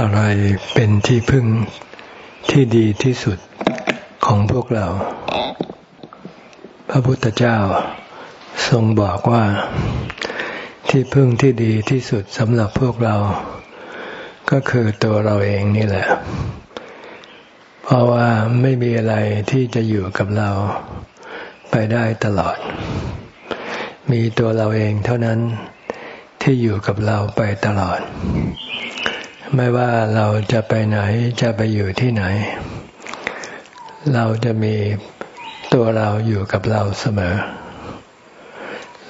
อะไรเป็นที่พึ่งที่ดีที่สุดของพวกเรา พระพุทธเจ้าทรงบอกว่าที่พึ่งที่ดีที่สุดสำหรับพวกเรา ก็คือตัวเราเองนี่แหละ เพราะว่าไม่มีอะไรที่จะอยู่กับเราไปได้ตลอด มีตัวเราเองเท่านั้นที่อยู่กับเราไปตลอด ไม่ว่าเราจะไปไหนจะไปอยู่ที่ไหน เราจะมีตัวเราอยู่กับเราเสมอ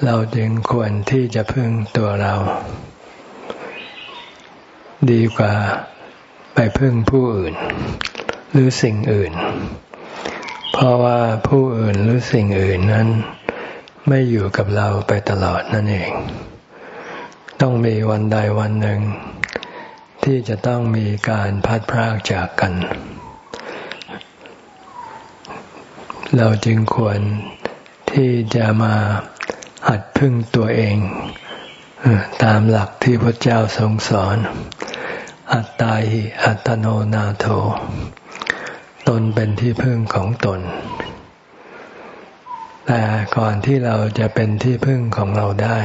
เราจึงควรที่จะพึ่งตัวเรา ดีกว่าไปพึ่งผู้อื่น หรือสิ่งอื่น เพราะว่าผู้อื่นหรือสิ่งอื่นนั้น ไม่อยู่กับเราไปตลอดนั่นเอง ต้องมีวันใดวันหนึ่ง ที่จะต้องมีการพัดพรากจากกัน เราจึงควรที่จะมาหัดพึ่งตัวเอง ตามหลักที่พระเจ้าทรงสอน อัตตาหิอัตโนนาโถ ตนเป็นที่พึ่งของตน แต่ก่อนที่เราจะเป็นที่พึ่งของเราได้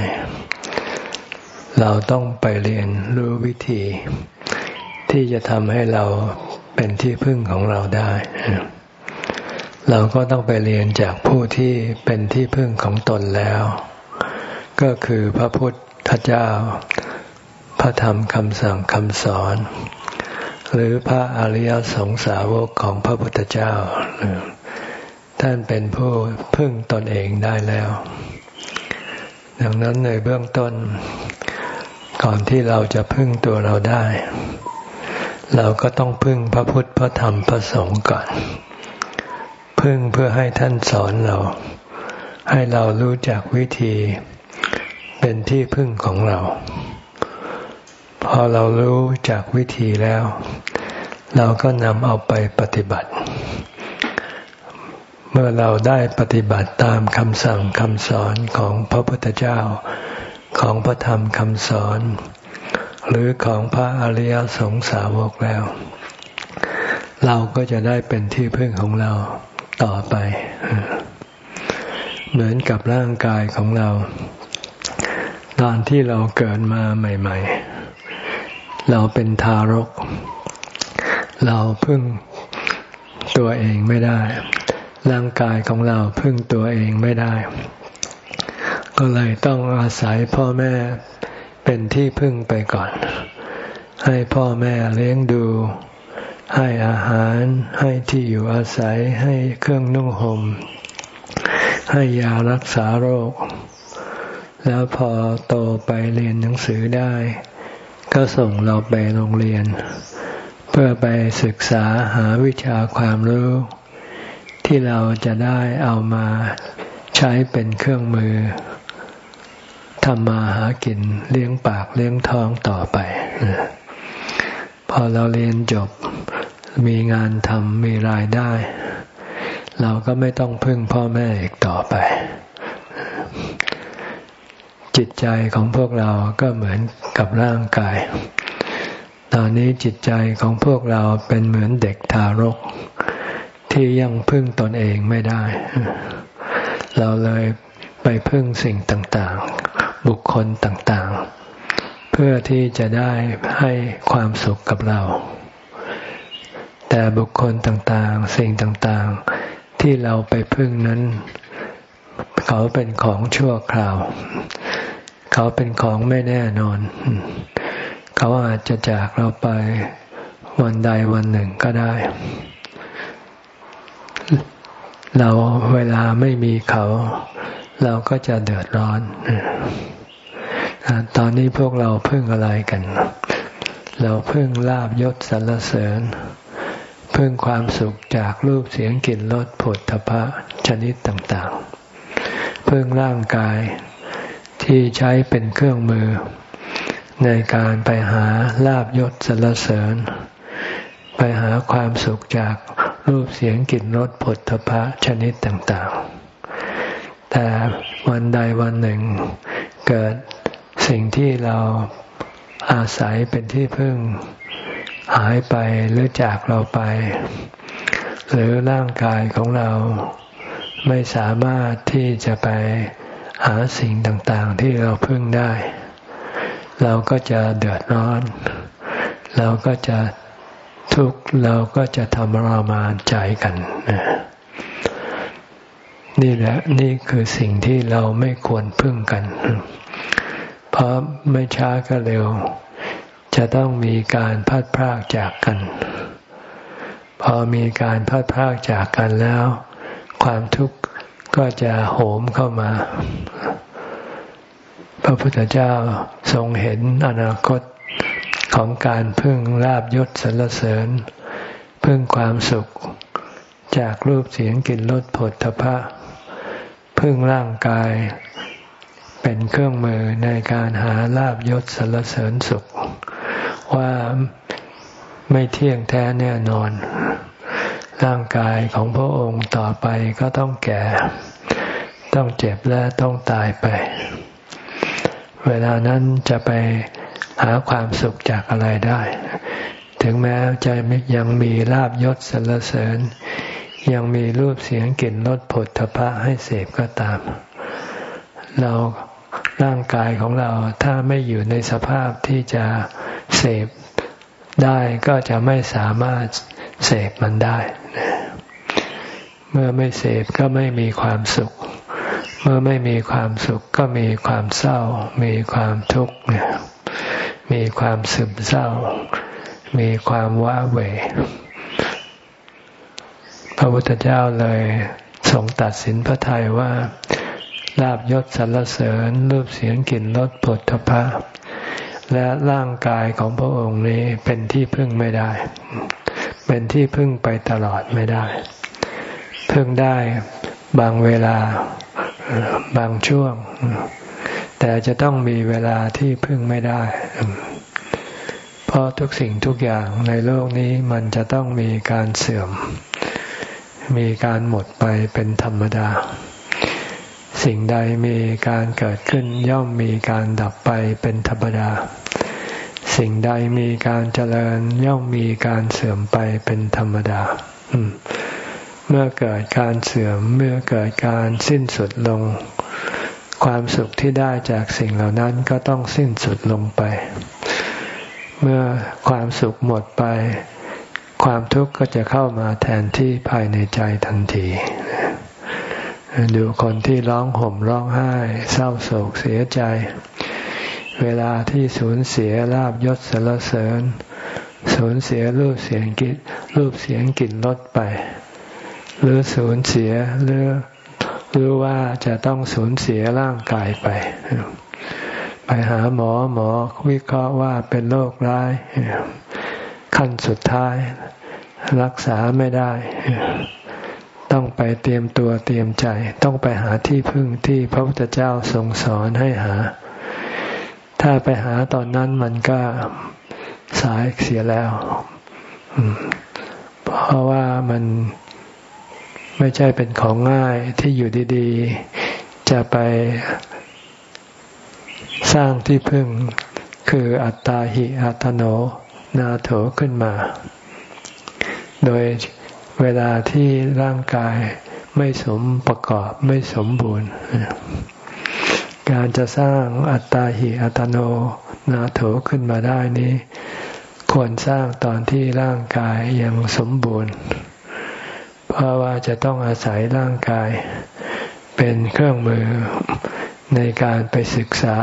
เราต้องไปเรียนรู้วิธี ที่จะทำให้เราเป็นที่พึ่งของเราได้ เราก็ต้องไปเรียนจากผู้ที่เป็นที่พึ่งของตนแล้ว ก็คือพระพุทธเจ้า พระธรรมคำสั่งคำสอน หรือพระอริยสงสาวกของพระพุทธเจ้า ท่านเป็นผู้พึ่งตนเองได้แล้ว ดังนั้นในเบื้องต้น ก่อนที่เราจะพึ่งตัวเราได้ เราก็ต้องพึ่งพระพุทธพระธรรมพระสงฆ์ก่อน พึ่งเพื่อให้ท่านสอนเรา ให้เรารู้จักวิธีเป็นที่พึ่งของเรา พอเรารู้จากวิธีแล้ว เราก็นำเอาไปปฏิบัติ เมื่อเราได้ปฏิบัติตามคำสั่งคำสอนของพระพุทธเจ้า ของพระธรรมคำสอน หรือของพระอริยสงสาวกแล้ว เราก็จะได้เป็นที่พึ่งของเราต่อไป เหมือนกับร่างกายของเรา ตอนที่เราเกิดมาใหม่ ๆ เราเป็นทารก เราพึ่งตัวเองไม่ได้ ร่างกายของเราพึ่งตัวเองไม่ได้ ก็เลยต้องอาศัยพ่อแม่เป็นที่พึ่งไปก่อน ให้พ่อแม่เลี้ยงดู ให้อาหาร ให้ที่อยู่อาศัย ให้เครื่องนุ่งหม่ม ให้ยารักษาโรค แล้วพอโตไปเรียนหนังสือได้ ก็ส่งเราไปโรงเรียน เพื่อไปศึกษาหาวิชาความรู้ ที่เราจะได้เอามาใช้เป็นเครื่องมือ ทำมาหากินเลี้ยงปากเลี้ยงท้องต่อไป พอเราเรียนจบมีงานทำมีรายได้ เราก็ไม่ต้องพึ่งพ่อแม่อีกต่อไป จิตใจของพวกเราก็เหมือนกับร่างกาย ตอนนี้จิตใจของพวกเราเป็นเหมือนเด็กทารก ที่ยังพึ่งตนเองไม่ได้ เราเลยไปพึ่งสิ่งต่าง บุคคลต่างๆ เพื่อที่จะได้ให้ความสุขกับเรา แต่บุคคลต่างๆ สิ่งต่างๆ ที่เราไปพึ่งนั้น เขาเป็นของชั่วคราว เขาเป็นของไม่แน่นอน เขาอาจจะจากเราไปวันใดวันหนึ่งก็ได้ เราเวลาไม่มีเขา เราก็จะเดือดร้อน ตอนนี้พวกเราพึ่งอะไรกัน เราพึ่งลาบยศสรรเสริญ พึ่งความสุขจากรูปเสียงกลิ่นรสผลทพะชนิดต่างๆ พึ่งร่างกายที่ใช้เป็นเครื่องมือ ในการไปหาลาบยศสรรเสริญ ไปหาความสุขจากรูปเสียงกลิ่นรสผลทพะชนิดต่างๆ แต่วันใดวันหนึ่ง เกิด สิ่งที่เราอาศัยเป็นที่พึ่งหายไปหรือจากเราไป หรือร่างกายของเราไม่สามารถที่จะไปหาสิ่งต่างๆที่เราพึ่งได้ เราก็จะเดือดร้อน เราก็จะทุกข์เราก็จะทำรมานใจกันนี่แหละนี่คือสิ่งที่เราไม่ควรพึ่งกัน เพราะไม่ช้าก็เร็ว จะต้องมีการพัดพรากจากกัน พอมีการพัดพรากจากกันแล้ว ความทุกข์ก็จะโหมเข้ามา พระพุทธเจ้าทรงเห็นอนาคตของการพึ่งลาบยศสรรเสริญ พึ่งความสุขจากรูปเสียงกลิ่นรสผลทพะ พึ่งร่างกาย เป็นเครื่องมือในการหาลาบยศสรรเสริญสุข ว่าไม่เที่ยงแท้แน่นอน ร่างกายของพระองค์ต่อไปก็ต้องแก่ ต้องเจ็บและต้องตายไป เวลานั้นจะไปหาความสุขจากอะไรได้ ถึงแม้จะยังมีลาบยศสรรเสริญ ยังมีรูปเสียงกลิ่นรสผลทพะให้เสพก็ตาม เรา ร่างกายของเราถ้าไม่อยู่ในสภาพที่จะเสพได้ก็จะไม่สามารถเสพมันได้ เมื่อไม่เสพก็ไม่มีความสุข เมื่อไม่มีความสุขก็มีความเศร้า มีความทุกข์มีความซึมเศร้า มีความว้าเหวพระพุทธเจ้าเลยทรงตัดสินพระทัยว่า ลาบยศสรรเสริญรูปเสียงกลิ่นรสผลทพะและร่างกายของพระองค์นี้เป็นที่พึ่งไม่ได้ เป็นที่พึ่งไปตลอดไม่ได้ พึ่งได้บางเวลาบางช่วง แต่จะต้องมีเวลาที่พึ่งไม่ได้ เพราะทุกสิ่งทุกอย่างในโลกนี้มันจะต้องมีการเสื่อม มีการหมดไปเป็นธรรมดา สิ่งใดมีการเกิดขึ้นย่อมมีการดับไปเป็นธรรมดา สิ่งใดมีการเจริญย่อมมีการเสื่อมไปเป็นธรรมดา เมื่อเกิดการเสื่อมเมื่อเกิดการสิ้นสุดลง ความสุขที่ได้จากสิ่งเหล่านั้นก็ต้องสิ้นสุดลงไป เมื่อความสุขหมดไป ความทุกข์ก็จะเข้ามาแทนที่ภายในใจทันที ดูคนที่ร้องห่มร้องไห้ เศร้าโศกเสียใจ เวลาที่สูญเสียลาบยศสรรเสริญ สูญเสียรูปเสียงกินรูปเสียงกลิ่นลดไป หรือสูญเสียหรือหรือว่าจะต้องสูญเสียร่างกายไป ไปหาหมอหมอวิเคราะห์ว่าเป็นโรคร้าย ขั้นสุดท้าย รักษาไม่ได้ ต้องไปเตรียมตัวเตรียมใจ ต้องไปหาที่พึ่งที่พระพุทธเจ้าทรงสอนให้หา ถ้าไปหาตอนนั้นมันก็สายเสียแล้ว เพราะว่ามันไม่ใช่เป็นของง่ายที่อยู่ดีๆ จะไปสร้างที่พึ่งคืออัตตาหิอัตโนนาโถขึ้นมา โดย เวลาที่ร่างกายไม่สมประกอบไม่สมบูรณ์ การจะสร้างอัตตาหิอัตโนนาโถขึ้นมาได้นี้ ควรสร้างตอนที่ร่างกายยังสมบูรณ์ เพราะว่าจะต้องอาศัยร่างกาย เป็นเครื่องมือในการไปศึกษา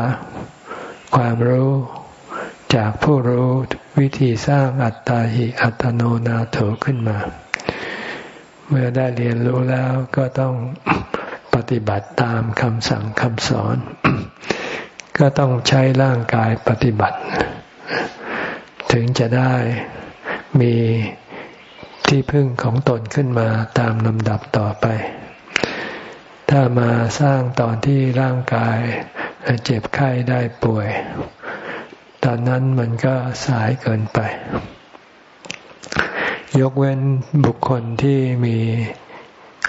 ความรู้จากผู้รู้วิธีสร้างอัตตาหิอัตโนนาโถขึ้นมา เมื่อได้เรียนรู้แล้วก็ต้องปฏิบัติตามคำสั่งคำสอน ก็ต้องใช้ร่างกายปฏิบัติ ถึงจะได้มีที่พึ่งของตนขึ้นมาตามลำดับต่อไป ถ้ามาสร้างตอนที่ร่างกายเจ็บไข้ได้ป่วย ตอนนั้นมันก็สายเกินไป ยกเว้นบุคคลที่มี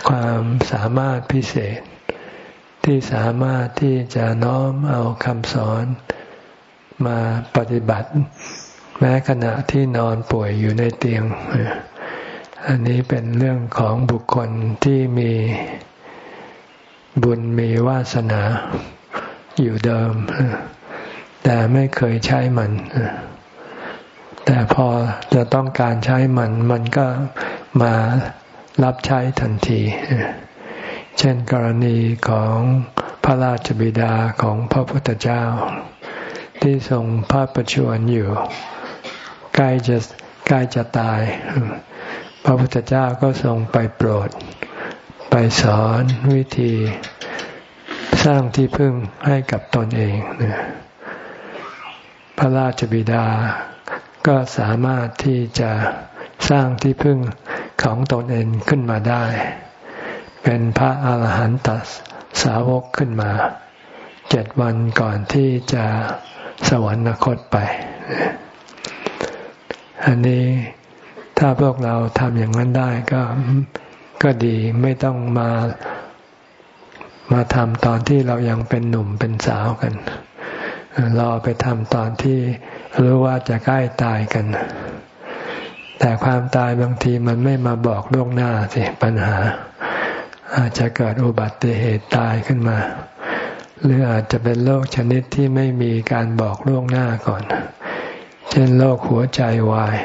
ความสามารถพิเศษ ที่สามารถที่จะน้อมเอาคำสอนมาปฏิบัติ แม้ขณะที่นอนป่วยอยู่ในเตียง อันนี้เป็นเรื่องของบุคคลที่มีบุญมีวาสนาอยู่เดิม แต่ไม่เคยใช้มัน แต่พอจะต้องการใช้มัน มันก็มารับใช้ทันที เช่นกรณีของพระราชบิดาของพระพุทธเจ้า ที่ทรงพระประชวรอยู่ ใกล้จะใกล้จะตาย พระพุทธเจ้าก็ทรงไปโปรด ไปสอนวิธีสร้างที่พึ่งให้กับตนเอง พระราชบิดา ก็สามารถที่จะสร้างที่พึ่งของตนเองขึ้นมาได้ เป็นพระอาหารหันตสาวกขึ้นมา เจ็ดวันก่อนที่จะสวรรคตไป อันนี้ถ้าพวกเราทำอย่างนั้นได้ก็ก็ดีไม่ต้องมามาทำตอนที่เรายังเป็นหนุ่มเป็นสาวกัน รอไปทำตอนที่รู้ว่าจะใกล้ตายกัน แต่ความตายบางทีมันไม่มาบอกล่วงหน้าสิปัญหา อาจจะเกิดอุบัติเหตุตายขึ้นมา หรืออาจจะเป็นโรคชนิดที่ไม่มีการบอกล่วงหน้าก่อน เช่นโรคหัวใจวาย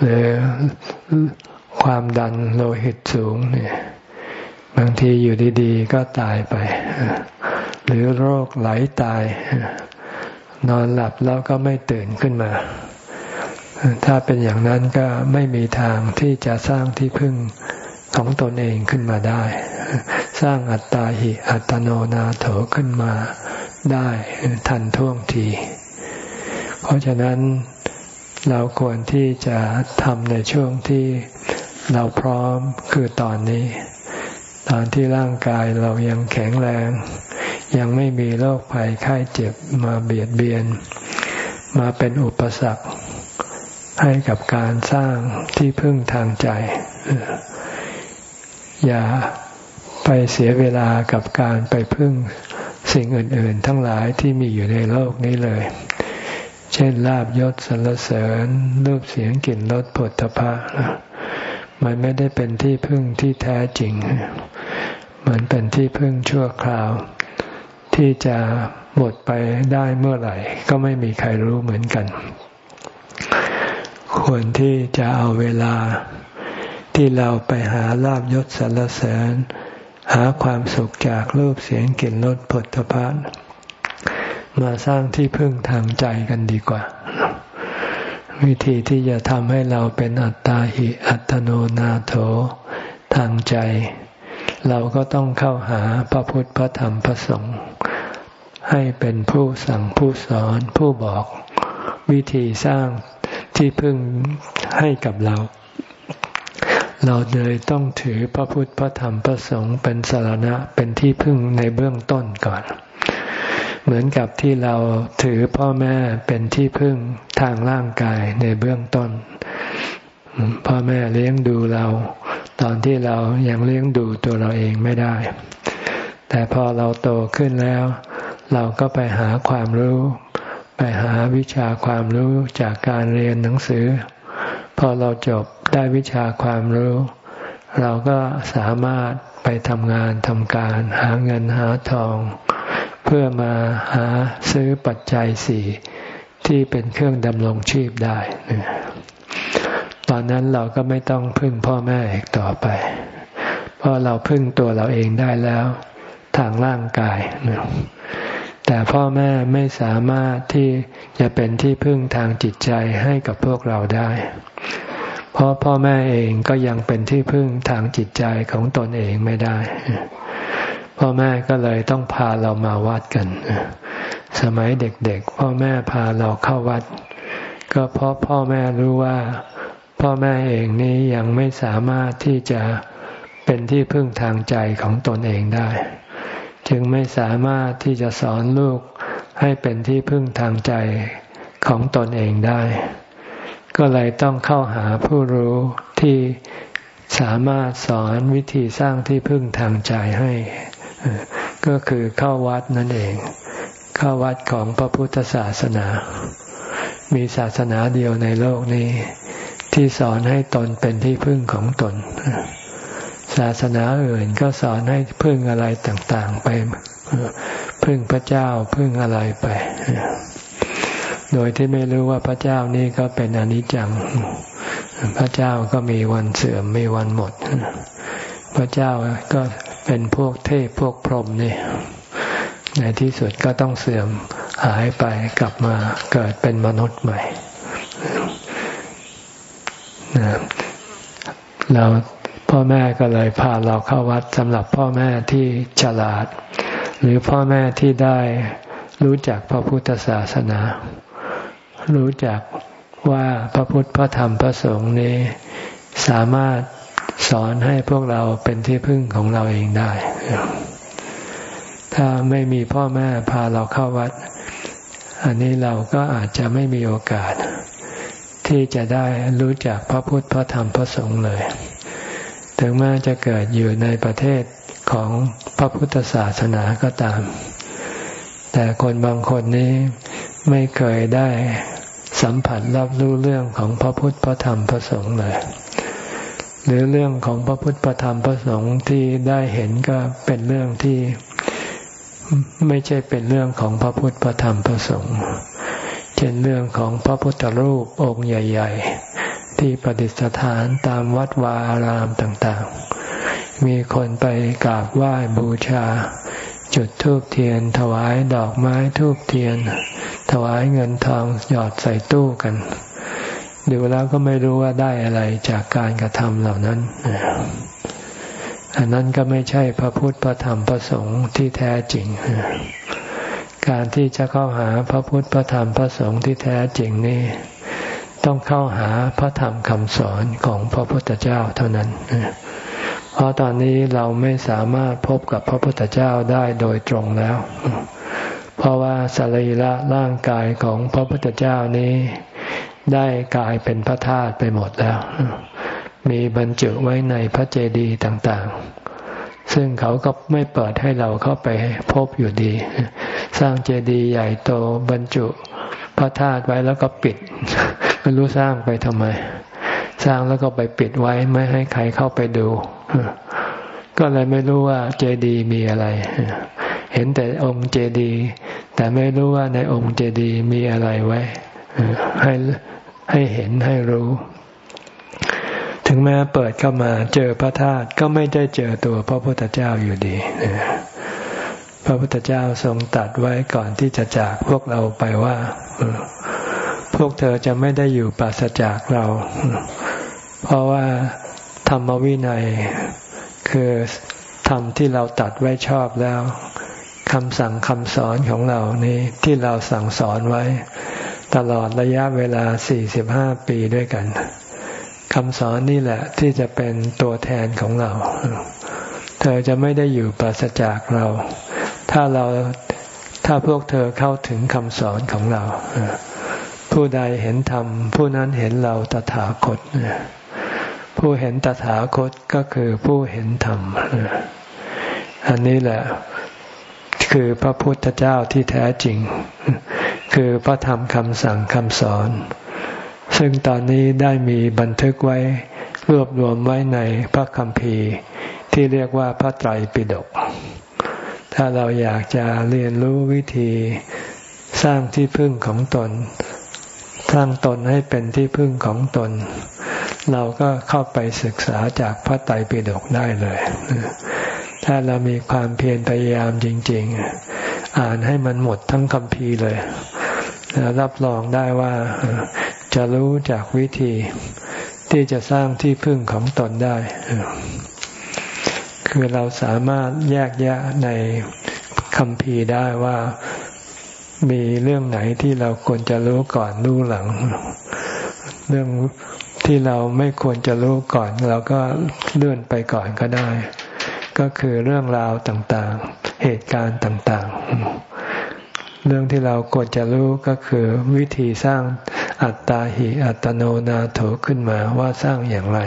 หรือความดันโลหิตสูงเนี่ยบางทีอยู่ดีๆ ก็ตายไป หรือโรคไหลตาย นอนหลับแล้วก็ไม่ตื่นขึ้นมา ถ้าเป็นอย่างนั้นก็ไม่มีทางที่จะสร้างที่พึ่งของตนเองขึ้นมาได้ สร้างอัตตาหิอัตโนนาโถขึ้นมาได้ทันท่วงที เพราะฉะนั้นเราควรที่จะทำในช่วงที่เราพร้อมคือตอนนี้ ตอนที่ร่างกายเรายังแข็งแรง ยังไม่มีโรคภัยไข้เจ็บมาเบียดเบียน มาเป็นอุปสรรคให้กับการสร้างที่พึ่งทางใจ อย่าไปเสียเวลากับการไปพึ่งสิ่งอื่น ๆ ทั้งหลายที่มีอยู่ในโลกนี้เลย เช่นลาบยศสรรเสริญรูปเสียงกลิ่นรสผลตภะมันไม่ได้เป็นที่พึ่งที่แท้จริง มันเป็นที่พึ่งชั่วคราว ที่จะหมดไปได้เมื่อไหร่ ก็ไม่มีใครรู้เหมือนกัน ควรที่จะเอาเวลาที่เราไปหาลาบยศสรรเสริญ หาความสุขจากรูปเสียงกลิ่นรสผลพานมาสร้างที่พึ่งทางใจกันดีกว่า วิธีที่จะทำให้เราเป็นอัตตาหิอัตโนนาโถทางใจ เราก็ต้องเข้าหาพระพุทธพระธรรมพระสงฆ์ให้เป็นผู้สั่งผู้สอนผู้บอก วิธีสร้างที่พึ่งให้กับเรา เราเลยต้องถือพระพุทธพระธรรมพระสงฆ์เป็นสารณะเป็นที่พึ่งในเบื้องต้นก่อน เหมือนกับที่เราถือพ่อแม่เป็นที่พึ่งทางร่างกายในเบื้องต้น พ่อแม่เลี้ยงดูเรา ตอนที่เรายังเลี้ยงดูตัวเราเองไม่ได้ แต่พอเราโตขึ้นแล้ว เราก็ไปหาความรู้ ไปหาวิชาความรู้จากการเรียนหนังสือ พอเราจบได้วิชาความรู้ เราก็สามารถไปทำงานทำการหาเงินหาทอง เพื่อมาหาซื้อปัจจัยสี่ที่เป็นเครื่องดำรงชีพได้ ตอนนั้นเราก็ไม่ต้องพึ่งพ่อแม่อีกต่อไป เพราะเราพึ่งตัวเราเองได้แล้ว ทางร่างกาย แต่พ่อแม่ไม่สามารถที่จะเป็นที่พึ่งทางจิตใจให้กับพวกเราได้ เพราะพ่อแม่เองก็ยังเป็นที่พึ่งทางจิตใจของตนเองไม่ได้ พ่อแม่ก็เลยต้องพาเรามาวัดกัน สมัยเด็กๆ พ่อแม่พาเราเข้าวัด ก็เพราะพ่อแม่รู้ว่า พ่อแม่เองนี้ยังไม่สามารถที่จะเป็นที่พึ่งทางใจของตนเองได้ จึงไม่สามารถที่จะสอนลูกให้เป็นที่พึ่งทางใจของตนเองได้ ก็เลยต้องเข้าหาผู้รู้ที่สามารถสอนวิธีสร้างที่พึ่งทางใจให้ ก็คือเข้าวัดนั่นเอง เข้าวัดของพระพุทธศาสนา มีศาสนาเดียวในโลกนี้ ที่สอนให้ตนเป็นที่พึ่งของตน ศาสนาอื่นก็สอนให้พึ่งอะไรต่างๆไป พึ่งพระเจ้าพึ่งอะไรไป โดยที่ไม่รู้ว่าพระเจ้านี่ก็เป็นอนิจจัง พระเจ้าก็มีวันเสื่อมมีวันหมด พระเจ้าก็เป็นพวกเทพพวกพรหมนี่ในที่สุดก็ต้องเสื่อมหายไปกลับมาเกิดเป็นมนุษย์ใหม่ เราพ่อแม่ก็เลยพาเราเข้าวัดสำหรับพ่อแม่ที่ฉลาด หรือพ่อแม่ที่ได้รู้จักพระพุทธศาสนา รู้จักว่าพระพุทธพระธรรมพระสงฆ์นี้ สามารถสอนให้พวกเราเป็นที่พึ่งของเราเองได้ ถ้าไม่มีพ่อแม่พาเราเข้าวัด อันนี้เราก็อาจจะไม่มีโอกาส ที่จะได้รู้จักพระพุทธพระธรรมพระสงฆ์เลย ถึงแม้จะเกิดอยู่ในประเทศของพระพุทธศาสนาก็ตาม แต่คนบางคนนี้ไม่เคยได้สัมผัสรับรู้เรื่องของพระพุทธพระธรรมพระสงฆ์เลย หรือเรื่องของพระพุทธพระธรรมพระสงฆ์ที่ได้เห็นก็เป็นเรื่องที่ไม่ใช่เป็นเรื่องของพระพุทธพระธรรมพระสงฆ์ เช่นเรื่องของพระพุทธรูปองค์ใหญ่ ๆ ที่ประดิษฐานตามวัดวาอารามต่างๆ มีคนไปกราบไหว้บูชา จุดธูปเทียน ถวายดอกไม้ธูปเทียน ถวายเงินทองหยอดใส่ตู้กันดูแล้วก็ไม่รู้ว่าได้อะไรจากการกระทำเหล่านั้น อันนั้นก็ไม่ใช่พระพุทธพระธรรมพระสงฆ์ที่แท้จริง การที่จะเข้าหาพระพุทธพระธรรมพระสงฆ์ที่แท้จริงนี่ต้องเข้าหาพระธรรมคำสอนของพระพุทธเจ้าเท่านั้น เพราะตอนนี้เราไม่สามารถพบกับพระพุทธเจ้าได้โดยตรงแล้ว เพราะว่าสรีระร่างกายของพระพุทธเจ้านี้ ได้กลายเป็นพระธาตุไปหมดแล้ว มีบรรจุไว้ในพระเจดีย์ต่าง ๆ ซึ่งเขาก็ไม่เปิดให้เราเข้าไปพบอยู่ดี สร้างเจดีย์ใหญ่โตบรรจุพระธาตุไว้แล้วก็ปิดไม่รู้สร้างไปทำไม สร้างแล้วก็ไปปิดไว้ไม่ให้ใครเข้าไปดู ก็เลยไม่รู้ว่าเจดีย์มีอะไร เห็นแต่องค์เจดีย์แต่ไม่รู้ว่าในองค์เจดีย์มีอะไรไว้ให้ให้เห็นให้รู้ ถึงแม้เปิดเข้ามาเจอพระธาตุก็ไม่ได้เจอตัวพระพุทธเจ้าอยู่ดี พระพุทธเจ้าทรงตัดไว้ก่อนที่จะจากพวกเราไปว่า พวกเธอจะไม่ได้อยู่ปราศจากเรา เพราะว่าธรรมวินัย คือธรรมที่เราตัดไว้ชอบแล้วคำสั่งคำสอนของเรานี้ที่เราสั่งสอนไว้ ตลอดระยะเวลา 45 ปีด้วยกันคำสอนนี่แหละที่จะเป็นตัวแทนของเรา เธอจะไม่ได้อยู่ปราศจากเรา ถ้าเราถ้าพวกเธอเข้าถึงคำสอนของเรา ผู้ใดเห็นธรรม ผู้นั้นเห็นเราตถาคตผู้เห็นตถาคตก็คือผู้เห็นธรรมอันนี้แหละคือพระพุทธเจ้าที่แท้จริง คือพระธรรมคำสั่งคำสอน ซึ่งตอนนี้ได้มีบันทึกไว้รวบรวมไว้ในพระคัมภีร์ที่เรียกว่าพระไตรปิฎก ถ้าเราอยากจะเรียนรู้วิธีสร้างที่พึ่งของตน สร้างตนให้เป็นที่พึ่งของตน เราก็เข้าไปศึกษาจากพระไตรปิฎกได้เลย ถ้าเรามีความเพียรพยายามจริง ๆ อ่านให้มันหมดทั้งคัมภีร์เลย รับรองได้ว่าจะรู้จากวิธีที่จะสร้างที่พึ่งของตนได้ คือเราสามารถแยกแยะในคำพีได้ว่ามีเรื่องไหนที่เราควรจะรู้ก่อนรู้หลัง เรื่องที่เราไม่ควรจะรู้ก่อนเราก็เลื่อนไปก่อนก็ได้ ก็คือเรื่องราวต่างๆ เหตุการณ์ต่างๆ เรื่องที่เราควรจะรู้ก็คือวิธีสร้างอัตตาหิอัตโนนาโถขึ้นมาว่าสร้างอย่างไร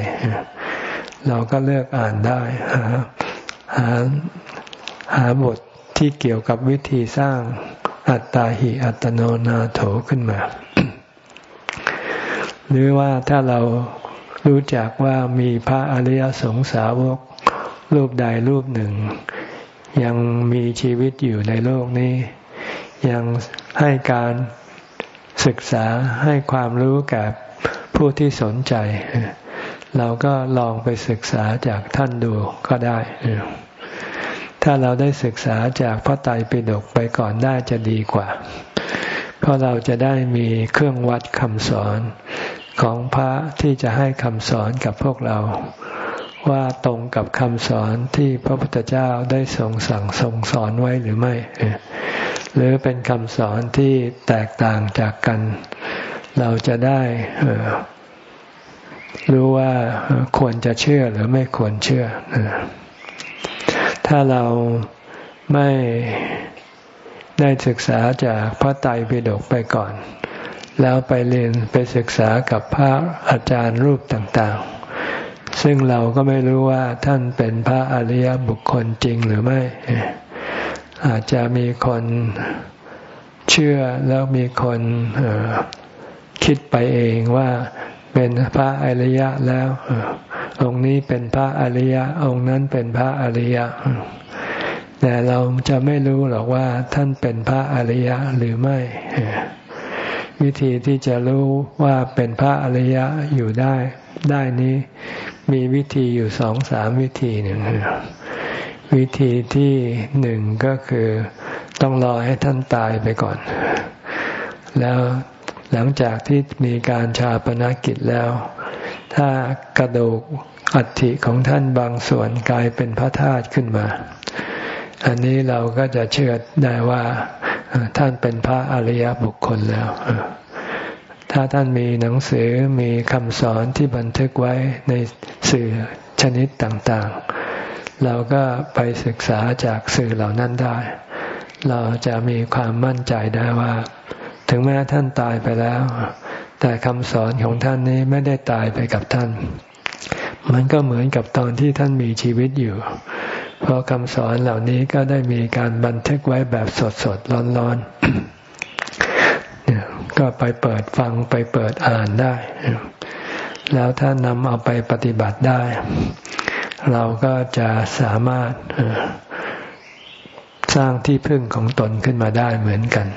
เราก็เลือกอ่านได้หาหาหาบทที่เกี่ยวกับวิธีสร้างอัตตาหิอัตโนนาโถขึ้นมา หรือว่าถ้าเรารู้จักว่ามีพระอริยสงสาวกรูปใดรูปหนึ่ง ยังมีชีวิตอยู่ในโลกนี้ ยังให้การศึกษาให้ความรู้กับผู้ที่สนใจ เราก็ลองไปศึกษาจากท่านดูก็ได้ ถ้าเราได้ศึกษาจากพระไตรปิฎกไปก่อนได้จะดีกว่า เพราะเราจะได้มีเครื่องวัดคำสอนของพระที่จะให้คำสอนกับพวกเรา ว่าตรงกับคำสอนที่พระพุทธเจ้าได้ทรงสั่งทรงสอนไว้หรือไม่ หรือเป็นคำสอนที่แตกต่างจากกัน เราจะได้ รู้ว่าควรจะเชื่อหรือไม่ควรเชื่อ ถ้าเราไม่ได้ศึกษาจากพระไตรปิฎกไปก่อน แล้วไปเรียนไปศึกษากับพระอาจารย์รูปต่างๆ ซึ่งเราก็ไม่รู้ว่าท่านเป็นพระอริยบุคคลจริงหรือไม่ อาจจะมีคนเชื่อแล้วมีคนคิดไปเองว่า เป็นพระอริยะแล้ว องค์นี้เป็นพระอริยะ องค์นั้นเป็นพระอริยะ แต่เราจะไม่รู้หรอกว่าท่านเป็นพระอริยะหรือไม่ วิธีที่จะรู้ว่าเป็นพระอริยะอยู่ได้ ได้นี้มีวิธีอยู่สองสามวิธีหนึ่งวิธีที่หนึ่งก็คือต้องรอให้ท่านตายไปก่อน แล้ว หลังจากที่มีการชาปนกิจแล้ว ถ้ากระดูกอัฐิของท่านบางส่วนกลายเป็นพระธาตุขึ้นมา อันนี้เราก็จะเชื่อได้ว่าท่านเป็นพระอริยบุคคลแล้ว ถ้าท่านมีหนังสือมีคำสอนที่บันทึกไว้ในสื่อชนิดต่างๆ เราก็ไปศึกษาจากสื่อเหล่านั้นได้ เราจะมีความมั่นใจได้ว่า ถึงแม้ท่านตายไปแล้ว แต่คำสอนของท่านนี้ไม่ได้ตายไปกับท่าน มันก็เหมือนกับตอนที่ท่านมีชีวิตอยู่ เพราะคำสอนเหล่านี้ก็ได้มีการบันทึกไว้แบบสดสดร้อนๆก็ไปเปิดฟังไปเปิดอ่านได้ แล้วถ้านำเอาไปปฏิบัติได้ เราก็จะสามารถสร้างที่พึ่งของตนขึ้นมาได้เหมือนกัน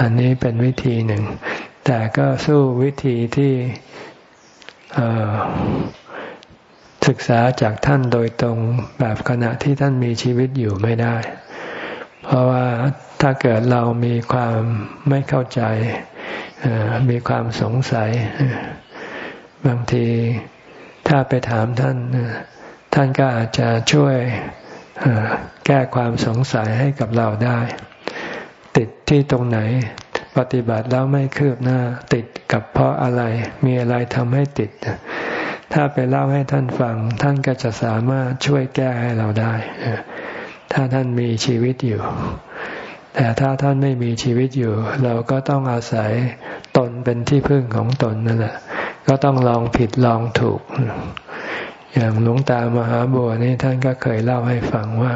อันนี้เป็นวิธีหนึ่ง แต่ก็สู้วิธีที่ศึกษาจากท่านโดยตรงแบบขณะที่ท่านมีชีวิตอยู่ไม่ได้ เพราะว่าถ้าเกิดเรามีความไม่เข้าใจ มีความสงสัย บางทีถ้าไปถามท่าน ท่านก็อาจจะช่วยแก้ความสงสัยให้กับเราได้ ติดที่ตรงไหน ปฏิบัติแล้วไม่คืบหน้า ติดกับเพราะอะไร มีอะไรทำให้ติด ถ้าไปเล่าให้ท่านฟัง ท่านก็จะสามารถช่วยแก้ให้เราได้ ถ้าท่านมีชีวิตอยู่ แต่ถ้าท่านไม่มีชีวิตอยู่ เราก็ต้องอาศัยตนเป็นที่พึ่งของตนนั่นแหละ ก็ต้องลองผิดลองถูก อย่างหลวงตามหาบัวนี่ท่านก็เคยเล่าให้ฟังว่า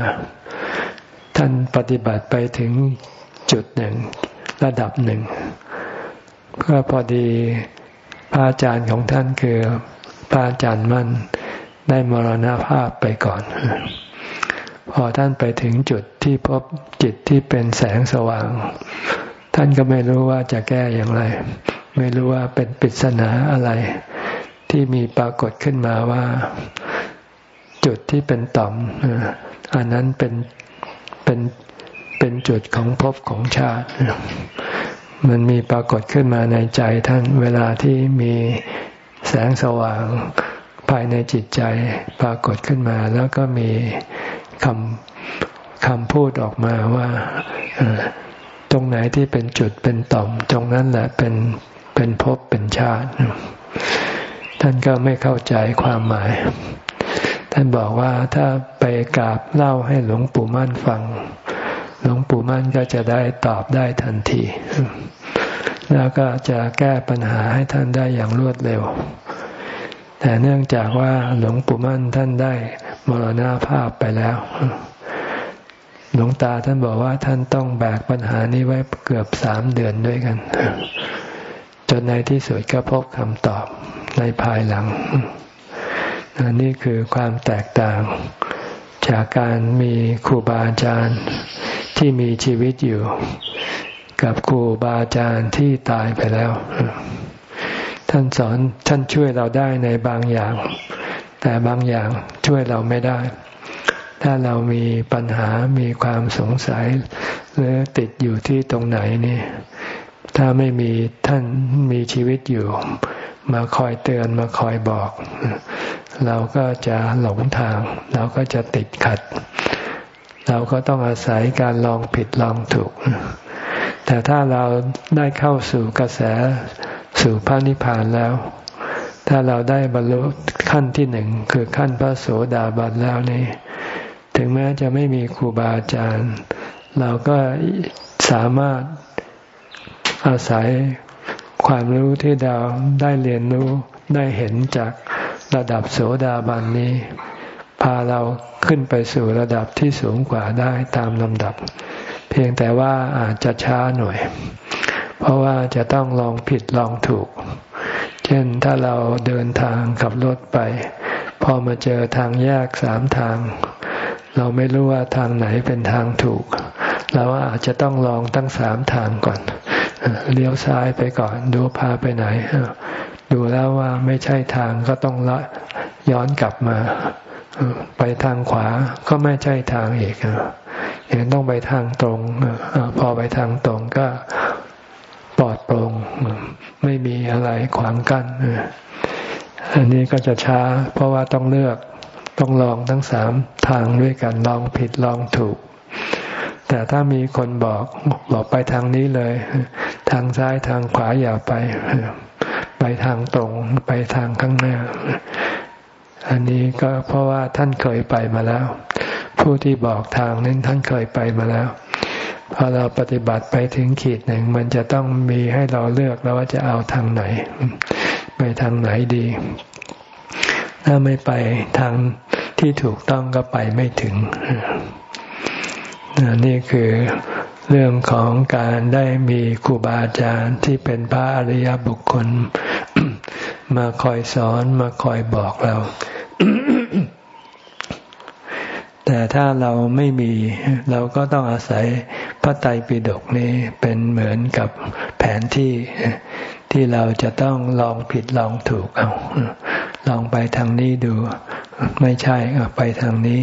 ท่านปฏิบัติไปถึง จุดหนึ่ง ระดับหนึ่งก็พอดีพระอาจารย์ของท่านคือพระอาจารย์มั่นได้มรณภาพไปก่อน พอท่านไปถึงจุดที่พบจิตที่เป็นแสงสว่าง ท่านก็ไม่รู้ว่าจะแก้อย่างไร ไม่รู้ว่าเป็นปริศนาอะไร ที่มีปรากฏขึ้นมาว่า จุดที่เป็นต่อมอันนั้นเป็นเป็น เป็นจุดของภพของชาติ มันมีปรากฏขึ้นมาในใจท่านเวลาที่มีแสงสว่างภายในจิตใจปรากฏขึ้นมา แล้วก็มีคำคำพูดออกมาว่าตรงไหนที่เป็นจุดเป็นต่อม ตรงนั้นแหละเป็นเป็นภพเป็นชาติ ท่านก็ไม่เข้าใจความหมาย ท่านบอกว่าถ้าไปกราบเล่าให้หลวงปู่มั่นฟัง หลวงปู่มั่นก็จะได้ตอบได้ทันที แล้วก็จะแก้ปัญหาให้ท่านได้อย่างรวดเร็ว แต่เนื่องจากว่าหลวงปู่มั่นท่านได้มรณาภาพไปแล้ว หลวงตาท่านบอกว่าท่านต้องแบกปัญหานี้ไว้เกือบสามเดือนด้วยกัน จนในที่สุดก็พบคำตอบในภายหลังนี่คือความแตกต่างจากการมีครูบาอาจารย์ ที่มีชีวิตอยู่ กับครูบาอาจารย์ที่ตายไปแล้ว ท่านสอนท่านช่วยเราได้ในบางอย่าง แต่บางอย่างช่วยเราไม่ได้ ถ้าเรามีปัญหามีความสงสัย หรือติดอยู่ที่ตรงไหนนี่ถ้าไม่มีท่านมีชีวิตอยู่ มาคอยเตือนมาคอยบอก เราก็จะหลงทาง เราก็จะติดขัด เราก็ต้องอาศัยการลองผิดลองถูก แต่ถ้าเราได้เข้าสู่กระแสสู่พระนิพพานแล้ว ถ้าเราได้บรรลุขั้นที่หนึ่งคือขั้นพระโสดาบันแล้วนี่ ถึงแม้จะไม่มีครูบาอาจารย์ เราก็สามารถอาศัยความรู้ที่เราได้เรียนรู้ได้เห็นจากระดับโสดาบันนี้ พาเราขึ้นไปสู่ระดับที่สูงกว่าได้ตามลำดับ เพียงแต่ว่าอาจจะช้าหน่อย เพราะว่าจะต้องลองผิดลองถูก เช่นถ้าเราเดินทางขับรถไป พอมาเจอทางแยกสามทาง เราไม่รู้ว่าทางไหนเป็นทางถูก เราอาจจะต้องลองตั้งสามทางก่อนเลี้ยวซ้ายไปก่อน ดูพาไปไหน ดูแล้วว่าไม่ใช่ทางก็ต้องละย้อนกลับมา ไปทางขวาก็ไม่ใช่ทางอีกยังต้องไปทางตรงพอไปทางตรงก็ปลอดโปร่งไม่มีอะไรขวางกัน้นอันนี้ก็จะช้า เพราะว่าต้องเลือกต้องลองทั้งสามทางด้วยกันลองผิดลองถูก แต่ถ้ามีคนบอกบอกไปทางนี้เลย ทางซ้ายทางขวาอย่าไป ไปทางตรงไปทางข้างหน้า อันนี้ก็เพราะว่าท่านเคยไปมาแล้ว ผู้ที่บอกทางนั้นท่านเคยไปมาแล้วพอเราปฏิบัติไปถึงขีดหนึ่งมันจะต้องมีให้เราเลือกแล้วว่าจะเอาทางไหน ไปทางไหนดี ถ้าไม่ไปทางที่ถูกต้องก็ไปไม่ถึงนี่คือเรื่องของการได้มีครูบาอาจารย์ที่เป็นพระอริยบุคคล มาคอยสอนมาคอยบอกเรา แต่ถ้าเราไม่มีเราก็ต้องอาศัยพระไตรปิฎกนี้เป็นเหมือนกับแผนที่ที่เราจะต้องลองผิดลองถูกเอาลองไปทางนี้ดู ไม่ใช่ไปทางนี้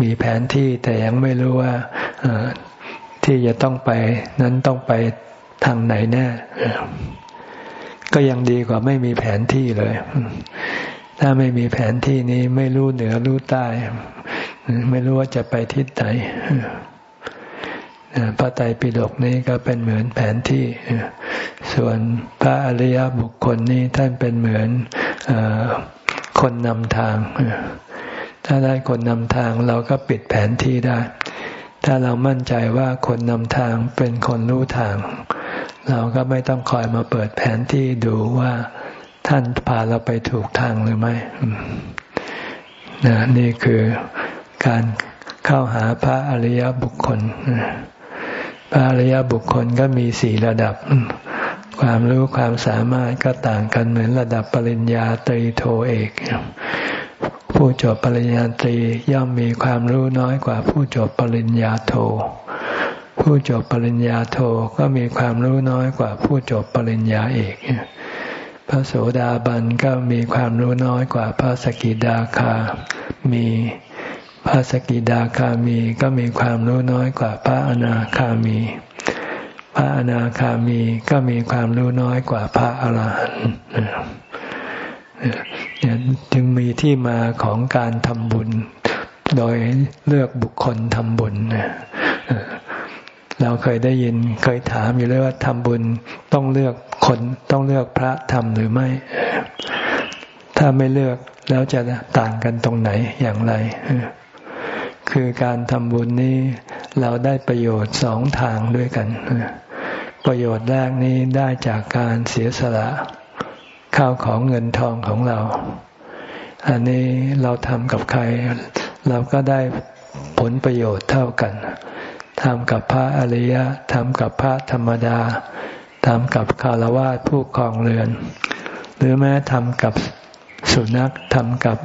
มีแผนที่แต่ยังไม่รู้ว่าที่จะต้องไปนั้นต้องไปทางไหนแน่ก็ยังดีกว่าไม่มีแผนที่เลย ถ้าไม่มีแผนที่นี้ไม่รู้เหนือรู้ใต้ ไม่รู้ว่าจะไปทิศไหนพระไตรปิฎกนี้ก็เป็นเหมือนแผนที่ ส่วนพระอริยบุคคลนี้ท่านเป็นเหมือนอคนนำทาง ถ้าได้คนนำทางเราก็ปิดแผนที่ได้ ถ้าเรามั่นใจว่าคนนำทางเป็นคนรู้ทาง เราก็ไม่ต้องคอยมาเปิดแผนที่ดูว่า ท่านพาเราไปถูกทางหรือไม่นะนี่คือการเข้าหาพระอริยบุคคล พระอริยบุคคลก็มีสี่ระดับ ความรู้ความสามารถก็ต่างกันเหมือนระดับปริญญาตรีโทเอก ผู้จบปริญญาตรีย่อมมีความรู้น้อยกว่าผู้จบปริญญาโท ผู้จบปริญญาโทก็มีความรู้น้อยกว่าผู้จบปริญญาเอก พระโสดาบันก็มีความรู้น้อยกว่าพระสกิดาคามีพระสกิดาคามีก็มีความรู้น้อยกว่าพระอนาคามี พระอนาคามีก็มีความรู้น้อยกว่าพระอรหันต์จึงมีที่มาของการทำบุญ โดยเลือกบุคคลทำบุญ เราเคยได้ยินเคยถามอยู่เลยว่าทำบุญต้องเลือกคนต้องเลือกพระทำหรือไม่ ถ้าไม่เลือกแล้วจะต่างกันตรงไหนอย่างไร คือการทำบุญนี้เราได้ประโยชน์สองทางด้วยกัน ประโยชน์แรกนี้ได้จากการเสียสละข้าวของเงินทองของเรา อันนี้เราทำกับใคร เราก็ได้ผลประโยชน์เท่ากัน ทำกับพระอริยะทำกับพระธรรมดาทำกับคารวะผู้ครองเรือน หรือแม้ทำกับสุนัขทำกับ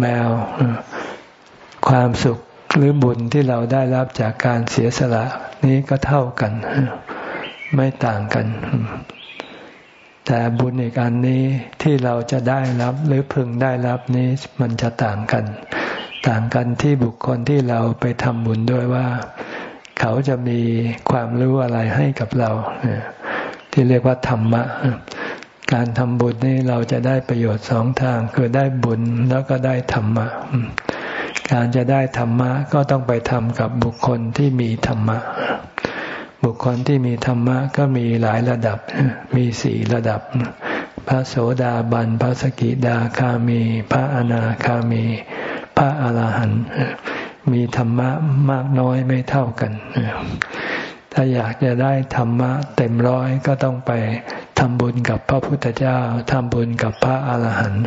แมว ความสุขหรือบุญที่เราได้รับจากการเสียสละนี้ก็เท่ากัน ไม่ต่างกัน แต่บุญอีกอันนี้ที่เราจะได้รับหรือพึงได้รับนี้มันจะต่างกัน ต่างกันที่บุคคลที่เราไปทำบุญด้วยว่า เขาจะมีความรู้อะไรให้กับเรา ที่เรียกว่าธรรมะ การทำบุญนี่เราจะได้ประโยชน์สองทาง คือได้บุญแล้วก็ได้ธรรมะ การจะได้ธรรมะก็ต้องไปทำกับบุคคลที่มีธรรมะ บุคคลที่มีธรรมะก็มีหลายระดับ มีสี่ระดับพระโสดาบัน พระสกิดาคามี พระอนาคามี พระอาหารหันต์มีธรรมะมากน้อยไม่เท่ากัน ถ้าอยากจะได้ธรรมะเต็มร้อยก็ต้องไปทำบุญกับพระพุทธเจ้าทำบุญกับพระอาหารหันต์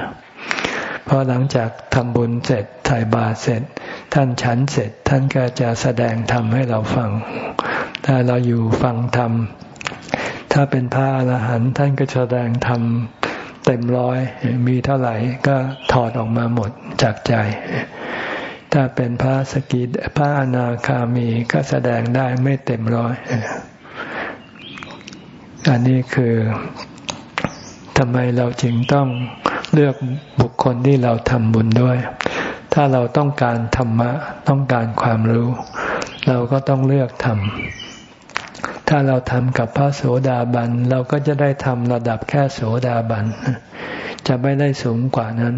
พอหลังจากทำบุญเสร็จถ่ายบาตรเสร็จ ท่านฉันเสร็จ ท่านก็จะแสดงธรรมให้เราฟัง ถ้าเราอยู่ฟังธรรม ถ้าเป็นพระอรหันต์ท่านก็แสดงธรรม เต็มร้อยมีเท่าไหร่ก็ถอดออกมาหมดจากใจ ถ้าเป็นพระสกิพระอนาคามีก็แสดงได้ไม่เต็มร้อยอันนี้คือทำไมเราจึงต้องเลือกบุคคลที่เราทำบุญด้วย ถ้าเราต้องการธรรมะ ต้องการความรู้ เราก็ต้องเลือกทำ ถ้าเราทำกับพระโสดาบัน เราก็จะได้ทำระดับแค่โสดาบัน จะไม่ได้สูงกว่านั้น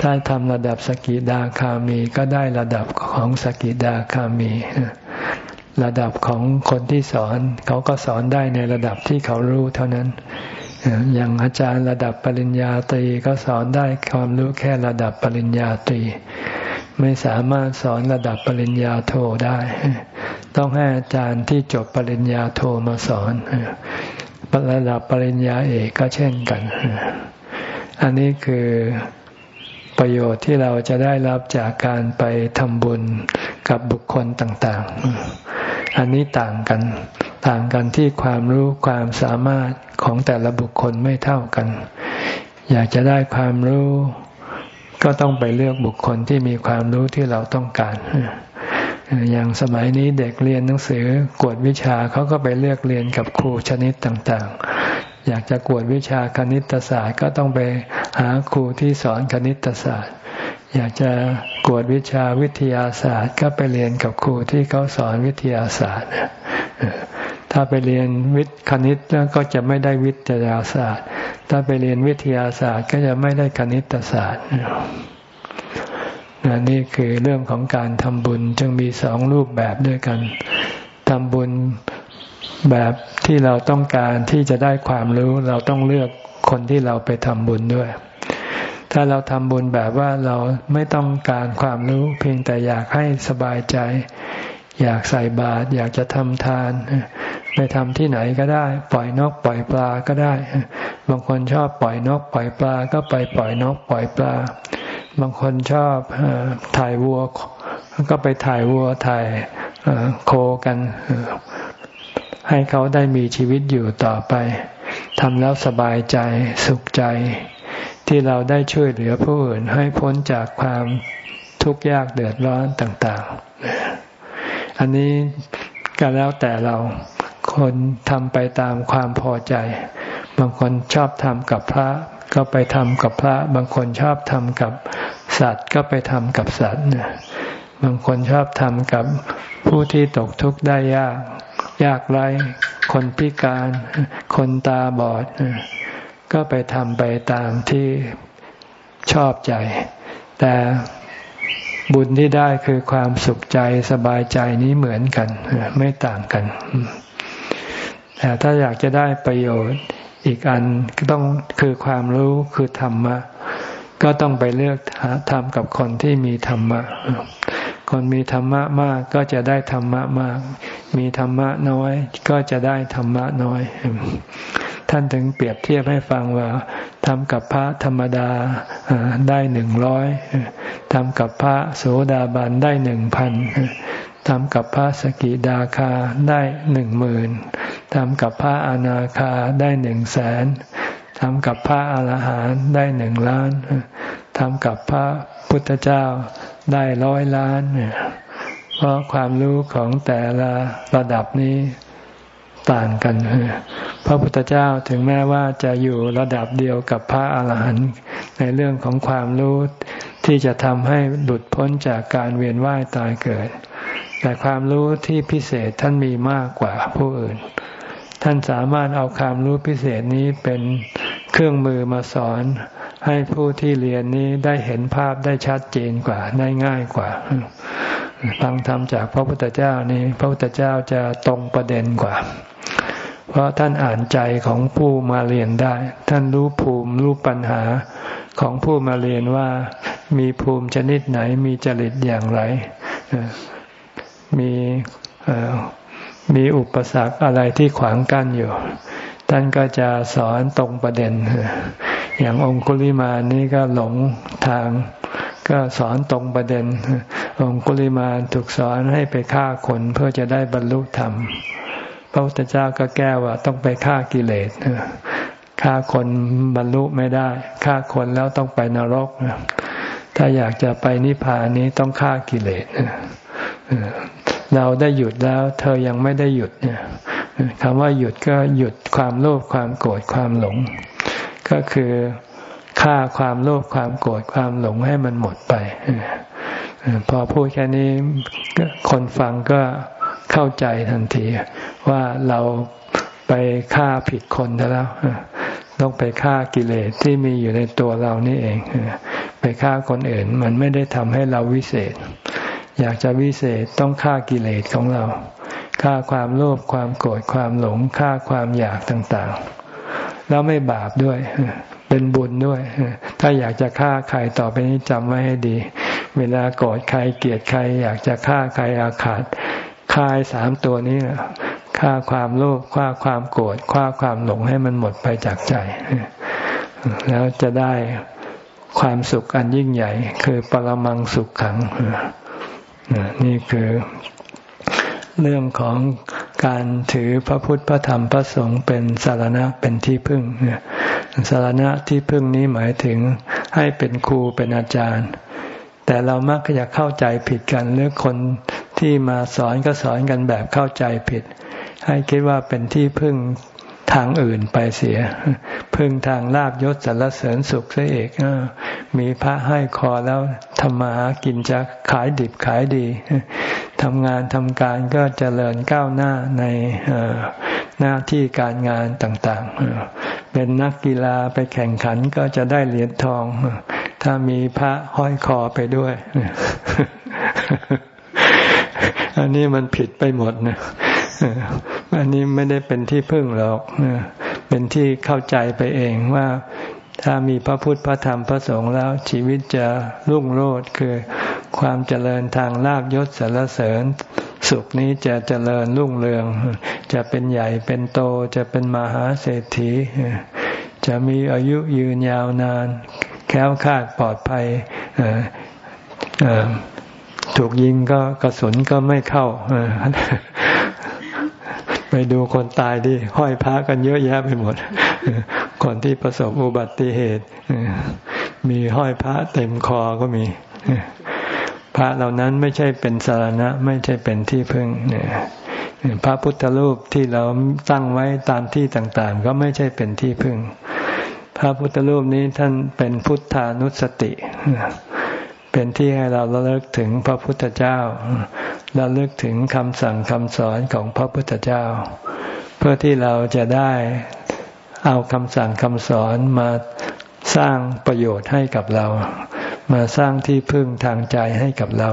ถ้าทำระดับสกิดาคามีก็ได้ระดับของสกิดาคามี ระดับของคนที่สอน เขาก็สอนได้ในระดับที่เขารู้เท่านั้น อย่างอาจารย์ระดับปริญญาตรีก็สอนได้ความรู้แค่ระดับปริญญาตรี ไม่สามารถสอนระดับปริญญาโทได้ ต้องให้อาจารย์ที่จบปริญญาโทมาสอนระดับปริญญาเอกก็เช่นกัน อันนี้คือประโยชน์ที่เราจะได้รับจากการไปทำบุญกับบุคคลต่าง ๆ อันนี้ต่างกัน ต่างกันที่ความรู้ความสามารถของแต่ละบุคคลไม่เท่ากัน อยากจะได้ความรู้ ก็ต้องไปเลือกบุคคลที่มีความรู้ที่เราต้องการ อย่างสมัยนี้เด็กเรียนหนังสือกวดวิชาเขาก็ไปเลือกเรียนกับครูชนิดต่างๆ อยากจะกวดวิชาคณิตศาสตร์ก็ต้องไปหาครูที่สอนคณิตศาสตร์ อยากจะกวดวิชาวิทยาศาสตร์ ก็ไปเรียนกับครูที่เขาสอนวิทยาศาสตร์ ถ้าไปเรียนวิทย์คณิตก็จะไม่ได้วิทยาศาสตร์ ถ้าไปเรียนวิทยาศาสตร์ก็จะไม่ได้คณิตศาสตร์ นี่คือเรื่องของการทำบุญจึงมีสองรูปแบบด้วยกันทำบุญแบบที่เราต้องการที่จะได้ความรู้เราต้องเลือกคนที่เราไปทำบุญด้วย ถ้าเราทำบุญแบบว่าเราไม่ต้องการความรู้ เพียงแต่อยากให้สบายใจ อยากใส่บาตรอยากจะทำทาน ไปทำที่ไหนก็ได้ ปล่อยนกปล่อยปลาก็ได้ บางคนชอบปล่อยนกปล่อยปลาก็ไปปล่อยนกปล่อยปลา บางคนชอบถ่ายวัว ก็ไปถ่ายวัวถ่ายโคกันให้เขาได้มีชีวิตอยู่ต่อไปทำแล้วสบายใจสุขใจ ที่เราได้ช่วยเหลือผู้อื่นให้พ้นจากความทุกข์ยากเดือดร้อนต่างๆ อันนี้ก็แล้วแต่เราคนทำไปตามความพอใจ บางคนชอบทำกับพระ ก็ไปทำกับพระ บางคนชอบทำกับสัตว์ ก็ไปทำกับสัตว์บางคนชอบทำกับผู้ที่ตกทุกข์ได้ยาก ยากไรคนพิการ คนตาบอด ก็ไปทำไปตามที่ชอบใจ แต่บุญที่ได้คือความสุขใจสบายใจนี้เหมือนกัน ไม่ต่างกัน แต่ถ้าอยากจะได้ประโยชน์ อีกอันต้องคือความรู้คือธรรมะ ก็ต้องไปเลือกหาทำกับคนที่มีธรรมะ คนมีธรรมะมากก็จะได้ธรรมะมาก มีธรรมะน้อย ก็จะได้ธรรมะน้อย ท่านถึงเปรียบเทียบให้ฟังว่าทำกับพระธรรมดาได้หนึ่งร้อยทำกับพระโสดาบันได้หนึ่งพันทำกับพระสกิดาคาได้หนึ่งหมื่น ทำกับพระอนาคาได้หนึ่งแสนทำกับพระอาหารหันต์ได้หนึ่งล้านทำกับพระพุทธเจ้าได้ร้อยล้านเนี่ยเพราะความรู้ของแต่ละระดับนี้ต่างกันพระพุทธเจ้าถึงแม้ว่าจะอยู่ระดับเดียวกับพระอาหารหันต์ในเรื่องของความรู้ที่จะทำให้หลุดพ้นจากการเวียนว่ายตายเกิด แต่ความรู้ที่พิเศษท่านมีมากกว่าผู้อื่น ท่านสามารถเอาความรู้พิเศษนี้เป็นเครื่องมือมาสอน ให้ผู้ที่เรียนนี้ได้เห็นภาพได้ชัดเจนกว่าได้ง่ายกว่า ฟังธรรมจากพระพุทธเจ้านี้ พระพุทธเจ้าจะตรงประเด็นกว่า เพราะท่านอ่านใจของผู้มาเรียนได้ ท่านรู้ภูมิรู้ปัญหาของผู้มาเรียนว่ามีภูมิชนิดไหนมีจริตอย่างไรมี มีอุปสรรคอะไรที่ขวางกั้นอยู่ ท่านก็จะสอนตรงประเด็น อย่างองคุลิมานี่ก็หลงทาง ก็สอนตรงประเด็น องคุลิมาถูกสอนให้ไปฆ่าคนเพื่อจะได้บรรลุธรรม พระพุทธเจ้าก็แก้ว่าต้องไปฆ่ากิเลสฆ่าคนบรรลุไม่ได้ฆ่าคนแล้วต้องไปนรกถ้าอยากจะไปนิพพานนี้ต้องฆ่ากิเลส เราได้หยุดแล้ว เธอยังไม่ได้หยุดเนี่ยคำว่าหยุดก็หยุดความโลภความโกรธความหลง ก็คือฆ่าความโลภความโกรธความหลงให้มันหมดไป พอพูดแค่นี้คนฟังก็เข้าใจทันที ว่าเราไปฆ่าผิดคนแล้วต้องไปฆ่ากิเลสที่มีอยู่ในตัวเรานี่เอง ไปฆ่าคนอื่น มันไม่ได้ทำให้เราวิเศษ อยากจะวิเศษต้องฆ่ากิเลสของเราฆ่าความโลภความโกรธความหลงฆ่าความอยากต่างๆ แล้วไม่บาปด้วย เป็นบุญด้วย ถ้าอยากจะฆ่าใครต่อไปนี้จำไว้ให้ดี เวลาโกรธใครเกลียดใคร อยากจะฆ่าใครอาขาดฆ่าสามตัวนี้ฆ่าความโลภฆ่าความโกรธฆ่าความหลงให้มันหมดไปจากใจ แล้วจะได้ความสุขอันยิ่งใหญ่ คือปรมังสุขขัง นี่คือเรื่องของการถือพระพุทธพระธรรมพระสงฆ์เป็นสารณะเป็นที่พึ่งสารณะที่พึ่งนี้หมายถึงให้เป็นครูเป็นอาจารย์ แต่เรามักจะเข้าใจผิดกันหรือคนที่มาสอนก็สอนกันแบบเข้าใจผิด ให้คิดว่าเป็นที่พึ่ง ทางอื่นไปเสีย พึ่งทางลาบยศสรรเสริญสุขซะเอกมีพระให้คอแล้วทำมาหากินจะขายดิบขายดีทำงานทำการก็เจริญก้าวหน้าในหน้าที่การงานต่างๆ เป็นนักกีฬาไปแข่งขันก็จะได้เหรียญทอง ถ้ามีพระห้อยคอไปด้วย อันนี้มันผิดไปหมดนะ อันนี้ไม่ได้เป็นที่พึ่งหรอกเป็นที่เข้าใจไปเองว่าถ้ามีพระพุทธพระธรรมพระสงฆ์แล้วชีวิตจะรุ่งโรจน์คือความเจริญทางลาบยศสารเสริญ สุขนี้จะเจริญรุ่งเรือง จะเป็นใหญ่เป็นโตจะเป็นมหาเศรษฐี จะมีอายุยืนยาวนาน แค้วคาดปลอดภัยถูกยิงก็กระสุนก็ไม่เข้า ไปดูคนตายดิห้อยพระกันเยอะแยะไปหมด คนที่ประสบอุบัติเหตุ มีห้อยพระเต็มคอก็มี พระเหล่านั้นไม่ใช่เป็นสารณะ ไม่ใช่เป็นที่พึ่งเนี่ยพระพุทธรูปที่เราตั้งไว้ตามที่ต่าง ๆ ก็ไม่ใช่เป็นที่พึ่ง พระพุทธรูปนี้ท่านเป็นพุทธานุสติ เป็นที่ให้เราระลึกถึงพระพุทธเจ้า ระลึกถึงคำสั่งคำสอนของพระพุทธเจ้า เพื่อที่เราจะได้เอาคำสั่งคำสอนมาสร้างประโยชน์ให้กับเรา มาสร้างที่พึ่งทางใจให้กับเรา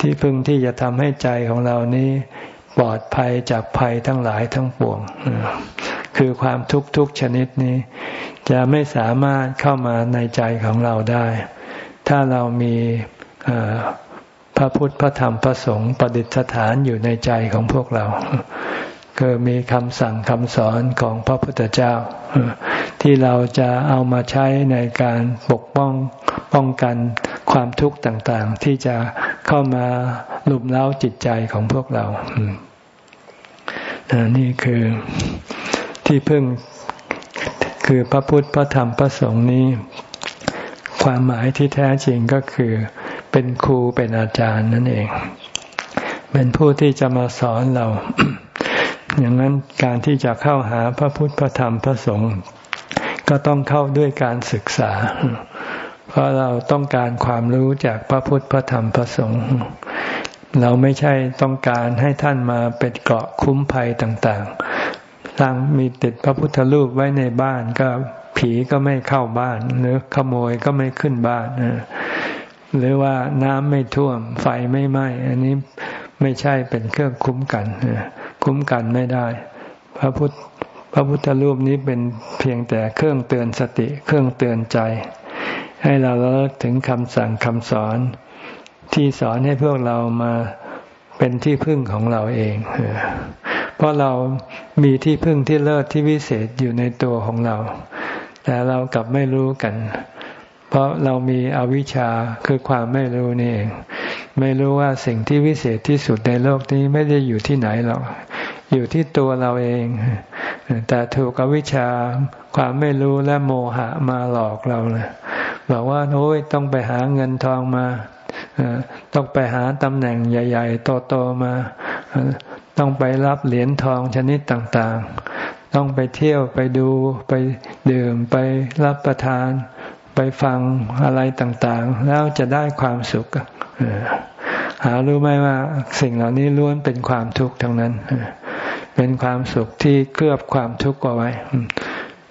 ที่พึ่งที่จะทำให้ใจของเรานี้ปลอดภัยจากภัยทั้งหลายทั้งปวง คือความทุกข์ทุกชนิดนี้ จะไม่สามารถเข้ามาในใจของเราได้ ถ้าเรามี ระพุทธพระธรรมพระสงฆ์ประดิษฐานอยู่ในใจของพวกเราคือมีคำสั่งคำสอนของพระพุทธเจ้า ที่เราจะเอามาใช้ในการปกป้องป้องกันความทุกข์ต่างๆ ที่จะเข้ามาลุมเล้าจิตใจของพวกเรานี่คือที่พึ่งคือพระพุทธพระธรรมพระสงฆ์นี้ ความหมายที่แท้จริงก็คือ เป็นครูเป็นอาจารย์นั่นเอง เป็นผู้ที่จะมาสอนเรา อย่างนั้นการที่จะเข้าหาพระพุทธพระธรรมพระสงฆ์ก็ต้องเข้าด้วยการศึกษา เพราะเราต้องการความรู้จากพระพุทธพระธรรมพระสงฆ์เราไม่ใช่ต้องการให้ท่านมาเป็นเกราะคุ้มภัยต่างๆสร้างมีติดพระพุทธรูปไว้ในบ้านก็ผีก็ไม่เข้าบ้านหรือขโมยก็ไม่ขึ้นบ้าน หรือว่าน้ำไม่ท่วม ไฟไม่ไหม้อันนี้ไม่ใช่เป็นเครื่องคุ้มกันคุ้มกันไม่ได้ พระพุทธพระพุทธรูปนี้เป็นเพียงแต่เครื่องเตือนสติ เครื่องเตือนใจ ให้เราเลิกถึงคำสั่งคำสอน ที่สอนให้พวกเรามาเป็นที่พึ่งของเราเอง เพราะเรามีที่พึ่งที่เลิศที่วิเศษอยู่ในตัวของเรา แต่เรากลับไม่รู้กัน เพราะเรามีอวิชชาคือความไม่รู้นี่เองไม่รู้ว่าสิ่งที่วิเศษที่สุดในโลกนี้ไม่ได้อยู่ที่ไหนหรอกอยู่ที่ตัวเราเอง แต่ถูกอวิชชาความไม่รู้และโมหะมาหลอกเราเลยบอกว่าโอ้ยต้องไปหาเงินทองมาต้องไปหาตำแหน่งใหญ่ ๆ โตๆมา ต้องไปรับเหรียญทองชนิดต่างๆ ต้องไปเที่ยวไปดูไปดื่มไปรับประทาน ไปฟังอะไรต่างๆ แล้วจะได้ความสุขหารู้ไหมว่าสิ่งเหล่านี้ล้วนเป็นความทุกข์ทั้งนั้น เป็นความสุขที่เคลือบความทุกข์เอาไว้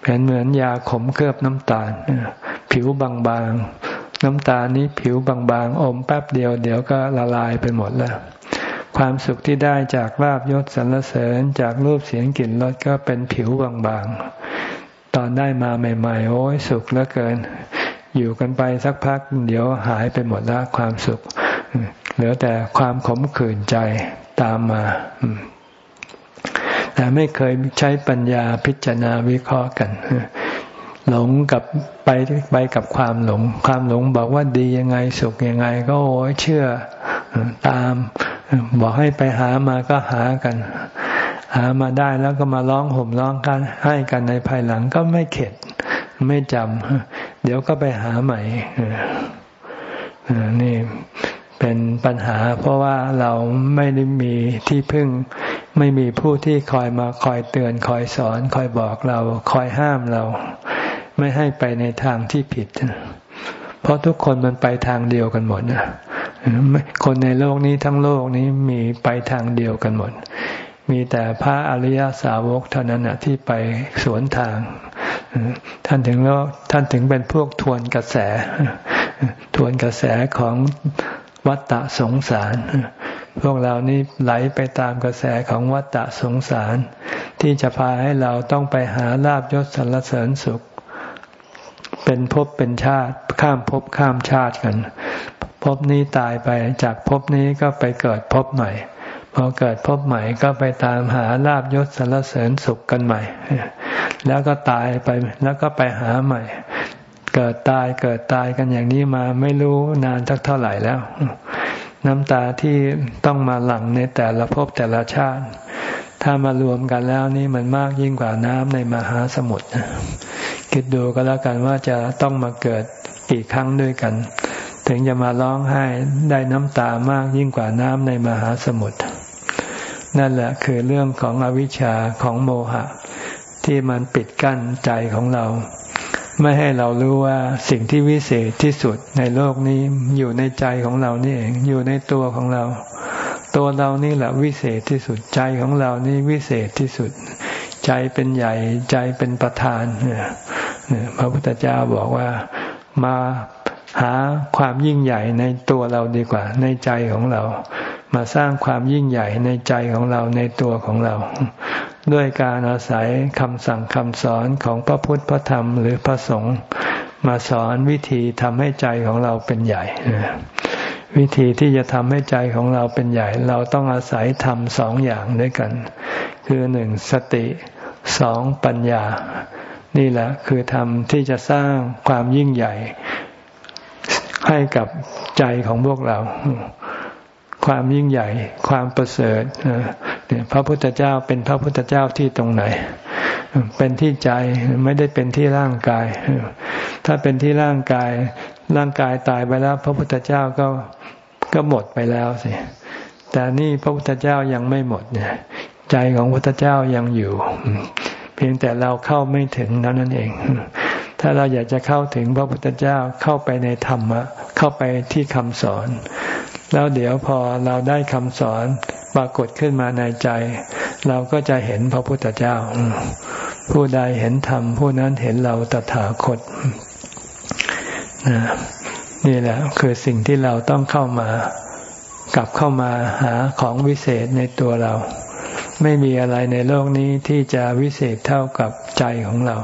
เป็นเหมือนยาขมเคลือบน้ำตาลผิวบางๆ น้ำตาลนี้ผิวบางๆ อมแป๊บเดียวเดี๋ยวก็ละลายไปหมดแล้ว ความสุขที่ได้จากลาบยศสรรเสริญจากรูปเสียงกลิ่นรสก็เป็นผิวบางๆ ตอนได้มาใหม่ ๆ โอ้ยสุขเหลือเกิน อยู่กันไปสักพัก เดี๋ยวหายไปหมดแล้วความสุข เหลือแต่ความขมขื่นใจตามมา แต่ไม่เคยใช้ปัญญาพิจารณาวิเคราะห์กันหลงกับไปไปกับความหลง ความหลงบอกว่าดียังไงสุขยังไง ก็โอ้ยเชื่อตาม บอกให้ไปหามาก็หากัน หามาได้แล้วก็มาร้องห่มร้องกันให้กันในภายหลังก็ไม่เข็ด ไม่จำเดี๋ยวก็ไปหาใหม่นี่เป็นปัญหา เพราะว่าเราไม่ได้มีที่พึ่ง ไม่มีผู้ที่คอยมาคอยเตือนคอยสอน คอยบอกเรา คอยห้ามเรา ไม่ให้ไปในทางที่ผิด เพราะทุกคนมันไปทางเดียวกันหมดนะคนในโลกนี้ทั้งโลกนี้มีไปทางเดียวกันหมด มีแต่พระอริยสาวกเท่านั้นนะที่ไปสวนทาง ท่านถึงแล้วท่านถึงเป็นพวกทวนกระแส ทวนกระแสของวัฏฏะสงสาร พวกเรานี่ไหลไปตามกระแสของวัฏฏะสงสาร ที่จะพาให้เราต้องไปหาลาบยศสรรเสริญสุข เป็นภพเป็นชาติ ข้ามภพข้ามชาติกันภพนี้ตายไปจากภพนี้ก็ไปเกิดภพใหม่ พอเกิดภพใหม่ก็ไปตามหาลาบยศสรรเสริญสุขกันใหม่ แล้วก็ตายไปแล้วก็ไปหาใหม่ เกิดตายเกิดตายกันอย่างนี้มาไม่รู้นานสักเท่าไหร่แล้ว น้ำตาที่ต้องมาหลั่งในแต่ละภพแต่ละชาติ ถ้ามารวมกันแล้วนี่มันมากยิ่งกว่าน้ำในมหาสมุทรคิดดูก็แล้วกันว่าจะต้องมาเกิดกี่ครั้งด้วยกัน ถึงจะมาร้องไห้ได้น้ำตามากยิ่งกว่าน้ำในมหาสมุทร นั่นแหละคือเรื่องของอวิชชาของโมหะ ที่มันปิดกั้นใจของเรา ไม่ให้เรารู้ว่าสิ่งที่วิเศษที่สุดในโลกนี้อยู่ในใจของเรานี่เองอยู่ในตัวของเรา ตัวเรานี่แหละวิเศษที่สุดใจของเรานี่วิเศษที่สุด ใจเป็นใหญ่ใจเป็นประธานเนี่ยพระพุทธเจ้าบอกว่ามาหาความยิ่งใหญ่ในตัวเราดีกว่า ในใจของเรา มาสร้างความยิ่งใหญ่ในใจของเราในตัวของเรา ด้วยการอาศัยคำสั่งคำสอนของพระพุทธพระธรรมหรือพระสงฆ์มาสอนวิธีทำให้ใจของเราเป็นใหญ่ วิธีที่จะทำให้ใจของเราเป็นใหญ่ เราต้องอาศัยทำสองอย่างด้วยกัน คือหนึ่งสติสองปัญญา นี่แหละคือทำที่จะสร้างความยิ่งใหญ่ให้กับใจของพวกเรา ความยิ่งใหญ่ ความประเสริฐเนี่ยพระพุทธเจ้าเป็นพระพุทธเจ้าที่ตรงไหน เป็นที่ใจไม่ได้เป็นที่ร่างกาย ถ้าเป็นที่ร่างกาย ร่างกายตายไปแล้ว พระพุทธเจ้าก็ก็หมดไปแล้วสิแต่นี่พระพุทธเจ้ายังไม่หมดเนี่ยใจของพระพุทธเจ้ายังอยู่ เพียงแต่เราเข้าไม่ถึงนั้นนั่นเอง ถ้าเราอยากจะเข้าถึงพระพุทธเจ้าเข้าไปในธรรมะเข้าไปที่คำสอน แล้วเดี๋ยวพอเราได้คำสอนปรากฏขึ้นมาในใจ เราก็จะเห็นพระพุทธเจ้า ผู้ใดเห็นธรรมผู้นั้นเห็นเราตถาคตนี่แหละคือสิ่งที่เราต้องเข้ามากลับเข้ามาหาของวิเศษในตัวเรา ไม่มีอะไรในโลกนี้ที่จะวิเศษเท่ากับใจของเรา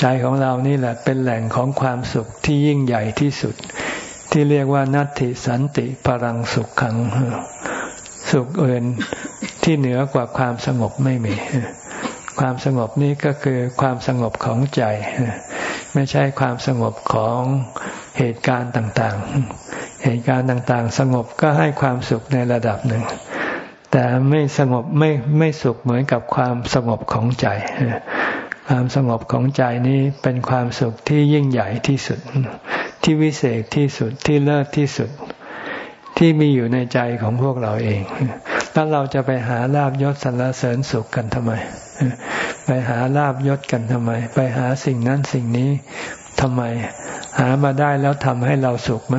ใจของเรานี่แหละเป็นแหล่งของความสุขที่ยิ่งใหญ่ที่สุด ที่เรียกว่านัตติสันติปรังสุขขัง สุขอื่นที่เหนือกว่าความสงบไม่มี ความสงบนี้ก็คือความสงบของใจ ไม่ใช่ความสงบของเหตุการณ์ต่างๆ เหตุการณ์ต่างๆ สงบก็ให้ความสุขในระดับหนึ่ง แต่ไม่สงบไม่ไม่สุขเหมือนกับความสงบของใจความสงบของใจนี้เป็นความสุขที่ยิ่งใหญ่ที่สุด ที่วิเศษที่สุดที่เลิศที่สุด ที่มีอยู่ในใจของพวกเราเอง แล้วเราจะไปหาลาบยศสรรเสริญสุขกันทำไม ไปหาลาบยศกันทำไม ไปหาสิ่งนั้นสิ่งนี้ทำไม หามาได้แล้วทำให้เราสุขไหม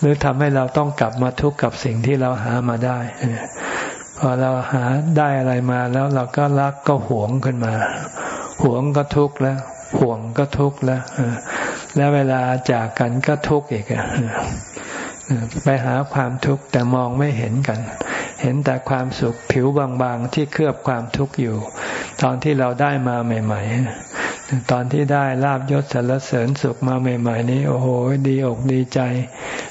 หรือทำให้เราต้องกลับมาทุกข์กับสิ่งที่เราหามาได้พอเราหาได้อะไรมาแล้วเราก็รักก็หวงขึ้นมา หวงก็ทุกข์แล้ว ห่วงก็ทุกข์แล้ว แล้วเวลาจากกันก็ทุกข์อีกไปหาความทุกข์แต่มองไม่เห็นกัน เห็นแต่ความสุขผิวบางๆที่เคลือบความทุกข์อยู่ ตอนที่เราได้มาใหม่ ๆ ตอนที่ได้ลาบยศสรรเสริญสุขมาใหม่ ๆ นี้โอ้โหดีอกดีใจ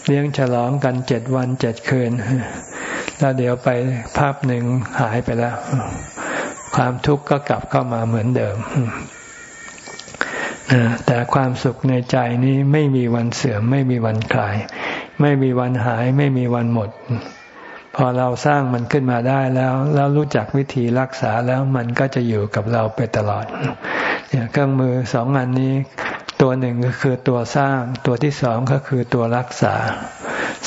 เลี้ยงฉลองกันเจ็ดวันเจ็ดคืน แล้วเดี๋ยวไปภาพหนึ่งหายไปแล้ว ความทุกข์ก็กลับเข้ามาเหมือนเดิม แต่ความสุขในใจนี้ไม่มีวันเสื่อม ไม่มีวันคลาย ไม่มีวันหาย ไม่มีวันหมด พอเราสร้างมันขึ้นมาได้แล้วแล้วรู้จักวิธีรักษาแล้วมันก็จะอยู่กับเราไปตลอดเนี่ยเครื่องมือสองอันนี้ ตัวหนึ่งก็คือตัวสร้าง ตัวที่สองก็คือตัวรักษา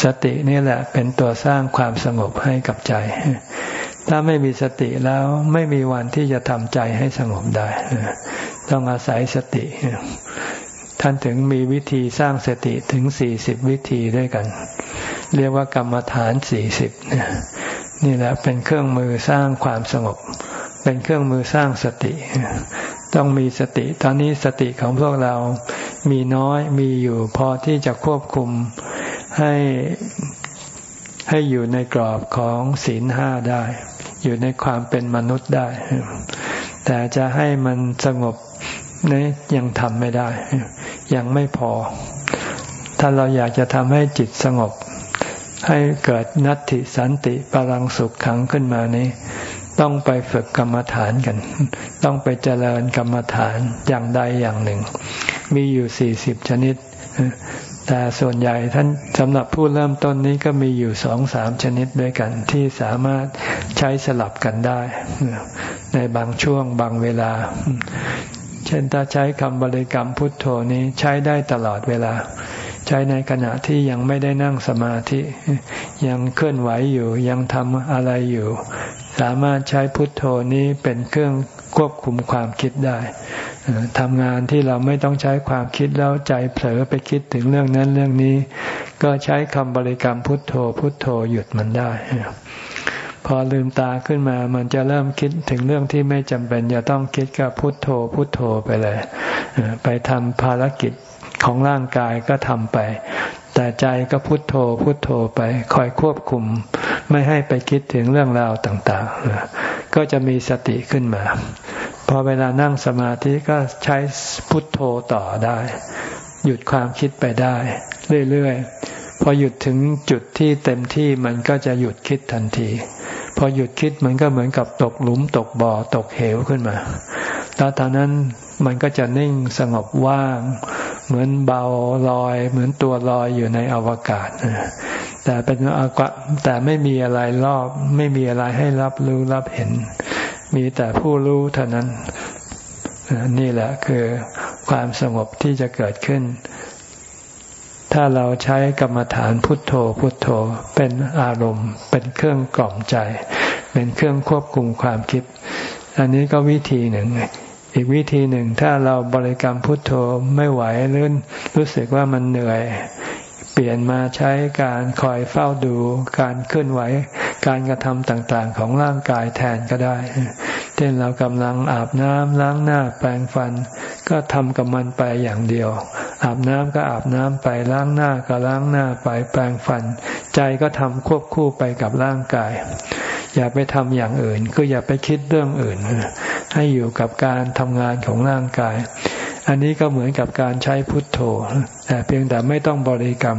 สตินี่แหละเป็นตัวสร้างความสงบให้กับใจ ถ้าไม่มีสติแล้วไม่มีวันที่จะทำใจให้สงบได้ ต้องอาศัยสติ ท่านถึงมีวิธีสร้างสติถึงสี่สิบวิธีด้วยกัน เรียกว่ากรรมฐานสี่สิบนี่แหละเป็นเครื่องมือสร้างความสงบ เป็นเครื่องมือสร้างสติ ต้องมีสติ ตอนนี้สติของพวกเรามีน้อยมีอยู่พอที่จะควบคุมให้ให้อยู่ในกรอบของศีลห้าได้ อยู่ในความเป็นมนุษย์ได้ แต่จะให้มันสงบ นี่ยังทำไม่ได้ ยังไม่พอ ถ้าเราอยากจะทำให้จิตสงบ ให้เกิดนัตติสันติปรังสุขขังขึ้นมานี้ ต้องไปฝึกกรรมฐานกัน ต้องไปเจริญกรรมฐานอย่างใดอย่างหนึ่ง มีอยู่สี่สิบชนิด แต่ส่วนใหญ่ท่านสำหรับผู้เริ่มต้นนี้ก็มีอยู่สองสามชนิดด้วยกัน ที่สามารถใช้สลับกันได้ ในบางช่วงบางเวลา เช่นถ้าใช้คำบริกรรมพุทโธนี้ใช้ได้ตลอดเวลา ใช้ในขณะที่ยังไม่ได้นั่งสมาธิ ยังเคลื่อนไหวอยู่ยังทำอะไรอยู่ สามารถใช้พุทโธนี้เป็นเครื่องควบคุมความคิดได้ทำงานที่เราไม่ต้องใช้ความคิดแล้วใจเผลอไปคิดถึงเรื่องนั้นเรื่องนี้ ก็ใช้คำบริกรรมพุทโธพุทโธหยุดมันได้ พอลืมตาขึ้นมา มันจะเริ่มคิดถึงเรื่องที่ไม่จำเป็นจะต้องคิดก็พุทโธพุทโธไปเลย ไปทำภารกิจของร่างกายก็ทำไป แต่ใจก็พุทโธพุทโธไป คอยควบคุม ไม่ให้ไปคิดถึงเรื่องราวต่างๆ ก็จะมีสติขึ้นมา พอเวลานั่งสมาธิก็ใช้พุทโธต่อได้ หยุดความคิดไปได้ เรื่อยๆ พอหยุดถึงจุดที่เต็มที่มันก็จะหยุดคิดทันที พอหยุดคิดมันก็เหมือนกับตกหลุมตกบ่อตกเหวขึ้นมาแล้วตอนนั้นมันก็จะนิ่งสงบว่าง เหมือนเบาลอย เหมือนตัวลอยอยู่ในอวกาศแต่เป็นอากาแต่ไม่มีอะไรรอบ ไม่มีอะไรให้รับรู้รับเห็น มีแต่ผู้รู้เท่านั้นนี่แหละคือความสงบที่จะเกิดขึ้น ถ้าเราใช้กรรมฐานพุทโธพุทโธเป็นอารมณ์ เป็นเครื่องกล่อมใจ เป็นเครื่องควบคุมความคิด อันนี้ก็วิธีหนึ่ง อีกวิธีหนึ่งถ้าเราบริกรรมพุทโธไม่ไหวหรือรู้สึกว่ามันเหนื่อย เปลี่ยนมาใช้การคอยเฝ้าดูการเคลื่อนไหว การกระทำต่างๆ ของร่างกายแทนก็ได้ เช่นเรากำลังอาบน้ำล้างหน้าแปรงฟัน ก็ทำกับมันไปอย่างเดียว อาบน้ำก็อาบน้ำไปล้างหน้าก็ล้างหน้าไปแปรงฟัน ใจก็ทำควบคู่ไปกับร่างกาย อย่าไปทำอย่างอื่นคืออย่าไปคิดเรื่องอื่น ให้อยู่กับการทำงานของร่างกายอันนี้ก็เหมือนกับการใช้พุทโธแต่เพียงแต่ไม่ต้องบริกรรม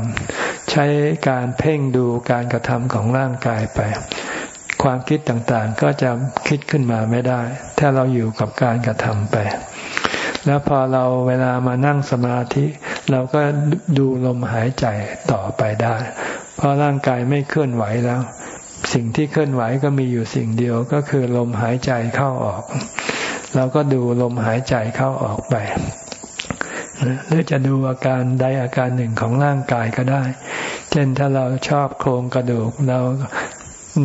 ใช้การเพ่งดูการกระทำของร่างกายไป ความคิดต่างๆ ก็จะคิดขึ้นมาไม่ได้ ถ้าเราอยู่กับการกระทำไป แล้วพอเราเวลามานั่งสมาธิ เราก็ดูลมหายใจต่อไปได้ เพราะร่างกายไม่เคลื่อนไหวแล้ว สิ่งที่เคลื่อนไหวก็มีอยู่สิ่งเดียวก็คือลมหายใจเข้าออก เราก็ดูลมหายใจเข้าออกไปหรือจะดูอาการใดอาการหนึ่งของร่างกายก็ได้ เช่นถ้าเราชอบโครงกระดูก เรา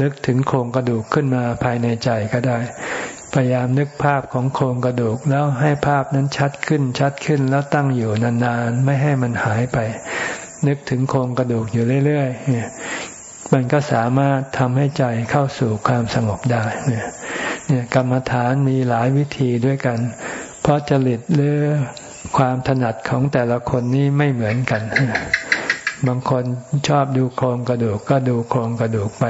นึกถึงโครงกระดูกขึ้นมาภายในใจก็ได้ พยายามนึกภาพของโครงกระดูกแล้วให้ภาพนั้นชัดขึ้นชัดขึ้นแล้วตั้งอยู่นานๆ ไม่ให้มันหายไป นึกถึงโครงกระดูกอยู่เรื่อยๆมันก็สามารถทำให้ใจเข้าสู่ความสงบได้เนี่ยกรรมฐานมีหลายวิธีด้วยกัน เพราะจริตหรือความถนัดของแต่ละคนนี้ไม่เหมือนกัน บางคนชอบดูโครงกระดูกก็ดูโครงกระดูกไป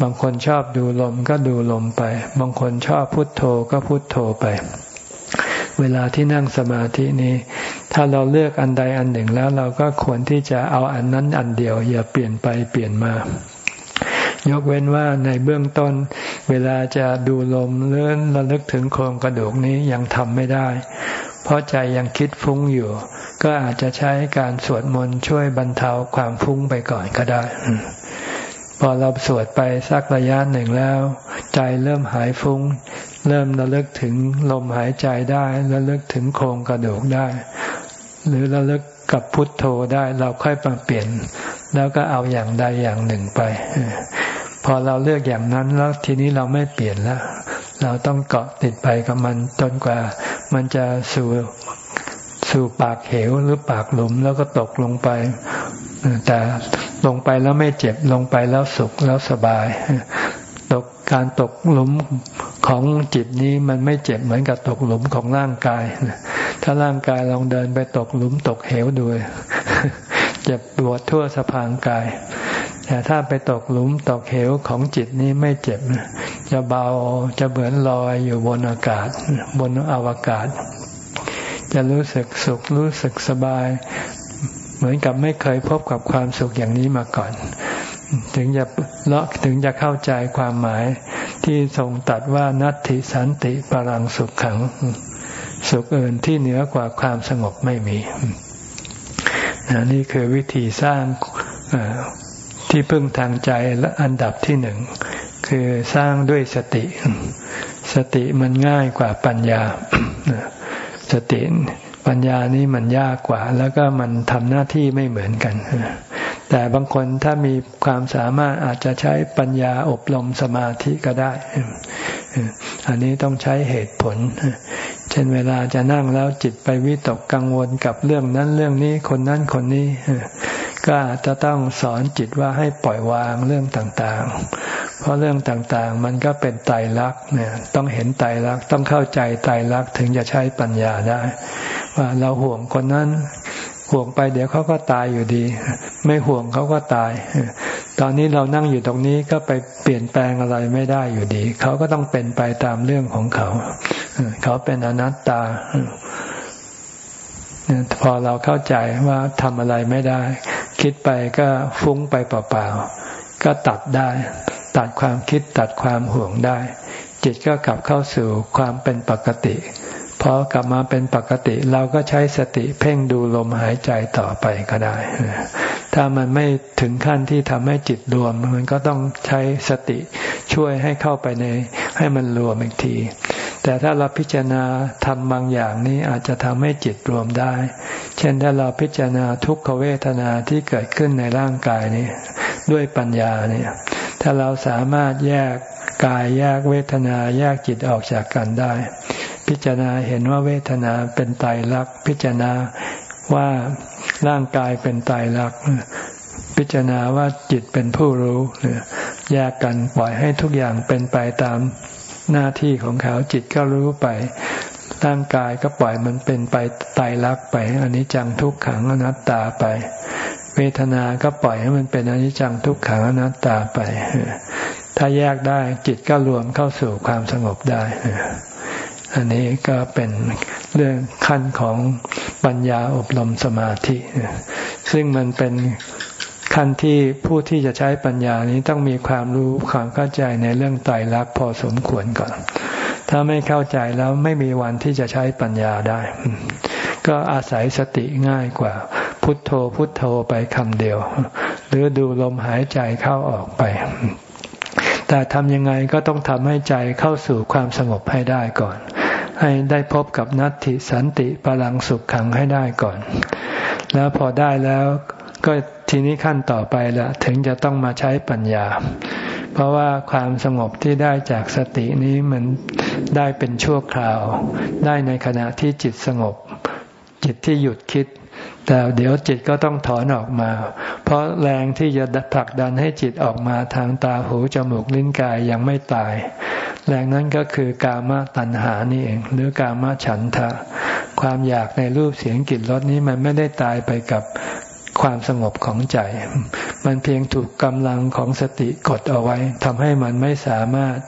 บางคนชอบดูลมก็ดูลมไป บางคนชอบพุทโธก็พุทโธไป เวลาที่นั่งสมาธินี้ ถ้าเราเลือกอันใดอันหนึ่งแล้วเราก็ควรที่จะเอาอันนั้นอันเดียว อย่าเปลี่ยนไปเปลี่ยนมายกเว้นว่าในเบื้องต้น เวลาจะดูลมเลื่อนระลึกถึงโครงกระดูกนี้ยังทำไม่ได้ เพราะใจยังคิดฟุ้งอยู่ ก็อาจจะใช้การสวดมนต์ช่วยบรรเทาความฟุ้งไปก่อนก็ได้ พอเราสวดไปสักระยะหนึ่งแล้ว ใจเริ่มหายฟุง้ง เริ่มระลึกถึงลมหายใจได้ระลึกถึงโครงกระดูกได้ หรือระลึกกับพุทโธได้เราค่อยมาเปลี่ยน แล้วก็เอาอย่างใดอย่างหนึ่งไป พอเราเลือกอย่างนั้นแล้วทีนี้เราไม่เปลี่ยนแล้วเราต้องเกาะติดไปกับมันจนกว่า มันจะสู่ สู่ปากเหวหรือปากหลุมแล้วก็ตกลงไป แต่ลงไปแล้วไม่เจ็บลงไปแล้วสุขแล้วสบาย ตกการตกหลุมของจิตนี้มันไม่เจ็บเหมือนกับตกหลุมของร่างกาย ถ้าร่างกายลองเดินไปตกหลุมตกเหวดูเจ็บปวดทั่วสะพางกาย แต่ถ้าไปตกหลุมตกเหวของจิตนี้ไม่เจ็บ จะเบาจะเหมือนลอยอยู่บนอากาศ บนอวกาศ จะรู้สึกสุขรู้สึกสบาย เหมือนกับไม่เคยพบกับความสุขอย่างนี้มาก่อน ถึงจะเลาะถึงจะเข้าใจความหมายที่ทรงตัดว่านัตติสันติปรังสุขขัง สุขอื่นที่เหนือกว่าความสงบไม่มีนี่คือวิธีสร้างที่พึ่งทางใจและอันดับที่หนึ่งคือสร้างด้วยสติ สติมันง่ายกว่าปัญญา สติปัญญานี้มันยากกว่า แล้วก็มันทำหน้าที่ไม่เหมือนกัน แต่บางคนถ้ามีความสามารถอาจจะใช้ปัญญาอบรมสมาธิก็ได้ อันนี้ต้องใช้เหตุผล เช่นเวลาจะนั่งแล้วจิตไปวิตกกังวลกับเรื่องนั้นเรื่องนี้คนนั้นคนนี้ ก็อาจจะต้องสอนจิตว่าให้ปล่อยวางเรื่องต่าง เพราะเรื่องต่างๆ มันก็เป็นไตรลักษณ์เนี่ยต้องเห็นไตรลักษณ์ต้องเข้าใจไตรลักษณ์ถึงจะใช้ปัญญาได้ ว่าเราห่วงคนนั้นห่วงไปเดี๋ยวเขาก็ตายอยู่ดี ไม่ห่วงเขาก็ตาย ตอนนี้เรานั่งอยู่ตรงนี้ก็ไปเปลี่ยนแปลงอะไรไม่ได้อยู่ดี เขาก็ต้องเป็นไปตามเรื่องของเขา เขาเป็นอนัตตาพอเราเข้าใจว่าทำอะไรไม่ได้ คิดไปก็ฟุ้งไปเปล่าๆก็ตัดได้ ตัดความคิดตัดความห่วงได้ จิตก็กลับเข้าสู่ความเป็นปกติพอกลับมาเป็นปกติเราก็ใช้สติเพ่งดูลมหายใจต่อไปก็ได้ ถ้ามันไม่ถึงขั้นที่ทำให้จิตรวม มันก็ต้องใช้สติช่วยให้เข้าไปใน ให้มันรวมอีกที แต่ถ้าเราพิจารณาทำบางอย่างนี้อาจจะทำให้จิตรวมได้ เช่นถ้าเราพิจารณาทุกขเวทนาที่เกิดขึ้นในร่างกายนี้ ด้วยปัญญาเนี่ย ถ้าเราสามารถแยกกายแยกเวทนาแยกจิตออกจากกันได้ พิจารณาเห็นว่าเวทนาเป็นไตรลักษณ์พิจารณาว่าร่างกายเป็นไตรลักษณ์พิจารณาว่าจิตเป็นผู้รู้แยกกันปล่อยให้ทุกอย่างเป็นไปตามหน้าที่ของเขาจิตก็รู้ไปร่างกายก็ปล่อยมันเป็นไปไตรลักษณ์ไปอันนี้จังทุกขังอนัตตาไป เวทนาก็ปล่อยให้มันเป็นอนิจจังทุกขังอนัตตาไป ถ้าแยกได้จิตก็รวมเข้าสู่ความสงบได้ อันนี้ก็เป็นเรื่องขั้นของปัญญาอบรมสมาธิ ซึ่งมันเป็นขั้นที่ผู้ที่จะใช้ปัญญานี้ต้องมีความรู้ความเข้าใจในเรื่องไตรลักษณ์พอสมควรก่อน ถ้าไม่เข้าใจแล้วไม่มีวันที่จะใช้ปัญญาได้ ก็อาศัยสติง่ายกว่า พุทโธพุทโธไปคำเดียว หรือดูลมหายใจเข้าออกไป แต่ทำยังไงก็ต้องทำให้ใจเข้าสู่ความสงบให้ได้ก่อน ให้ได้พบกับนัตติสันติพลังสุขขังให้ได้ก่อน แล้วพอได้แล้วก็ทีนี้ขั้นต่อไปละถึงจะต้องมาใช้ปัญญา เพราะว่าความสงบที่ได้จากสตินี้มันได้เป็นชั่วคราว ได้ในขณะที่จิตสงบ จิตที่หยุดคิด แต่เดี๋ยวจิตก็ต้องถอนออกมา เพราะแรงที่จะผลักดันให้จิตออกมาทางตาหูจมูกลิ้นกายยังไม่ตาย แรงนั้นก็คือกามตัณหานี่เอง หรือกามฉันทะ ความอยากในรูปเสียงกลิ่นรสนี้มันไม่ได้ตายไปกับความสงบของใจ มันเพียงถูกกำลังของสติกดเอาไว้ทำให้มันไม่สามารถ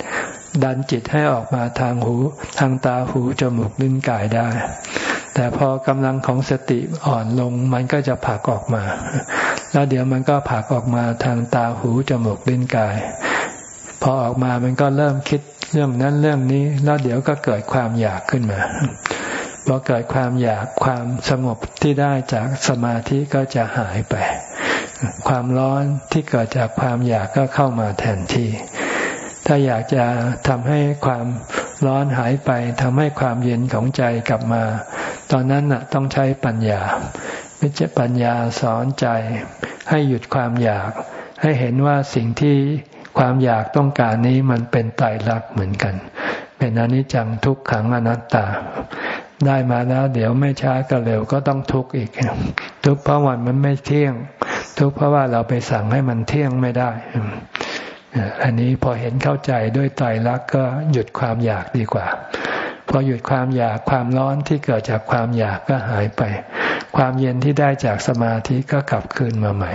ดันจิตให้ออกมาทางหู ทางตาหูจมูกลิ้นกายได้ แต่พอกำลังของสติอ่อนลงมันก็จะผลักออกมา แล้วเดี๋ยวมันก็ผลักออกมาทางตาหูจมูกลิ้นกาย พอออกมามันก็เริ่มคิดเรื่องนั้นเรื่องนี้ แล้วเดี๋ยวก็เกิดความอยากขึ้นมาพอเกิดความอยากความสงบที่ได้จากสมาธิก็จะหายไป ความร้อนที่เกิดจากความอยากก็เข้ามาแทนที่ ถ้าอยากจะทำให้ความ ร้อนหายไปทำให้ความเย็นของใจกลับมา ตอนนั้นน่ะต้องใช้ปัญญาวิจปัญญาสอนใจ ให้หยุดความอยาก ให้เห็นว่าสิ่งที่ความอยากต้องการนี้มันเป็นไตรลักษณ์เหมือนกัน เป็นอนิจจังทุกขังอนัตตา ได้มาแล้วเดี๋ยวไม่ช้าก็เร็วก็ต้องทุกข์อีก ทุกข์เพราะวันมันไม่เที่ยง ทุกข์เพราะว่าเราไปสั่งให้มันเที่ยงไม่ได้ อันนี้พอเห็นเข้าใจด้วยไตรลักษณ์ก็หยุดความอยากดีกว่า พอหยุดความอยากความร้อนที่เกิดจากความอยากก็หายไป ความเย็นที่ได้จากสมาธิก็กลับคืนมาใหม่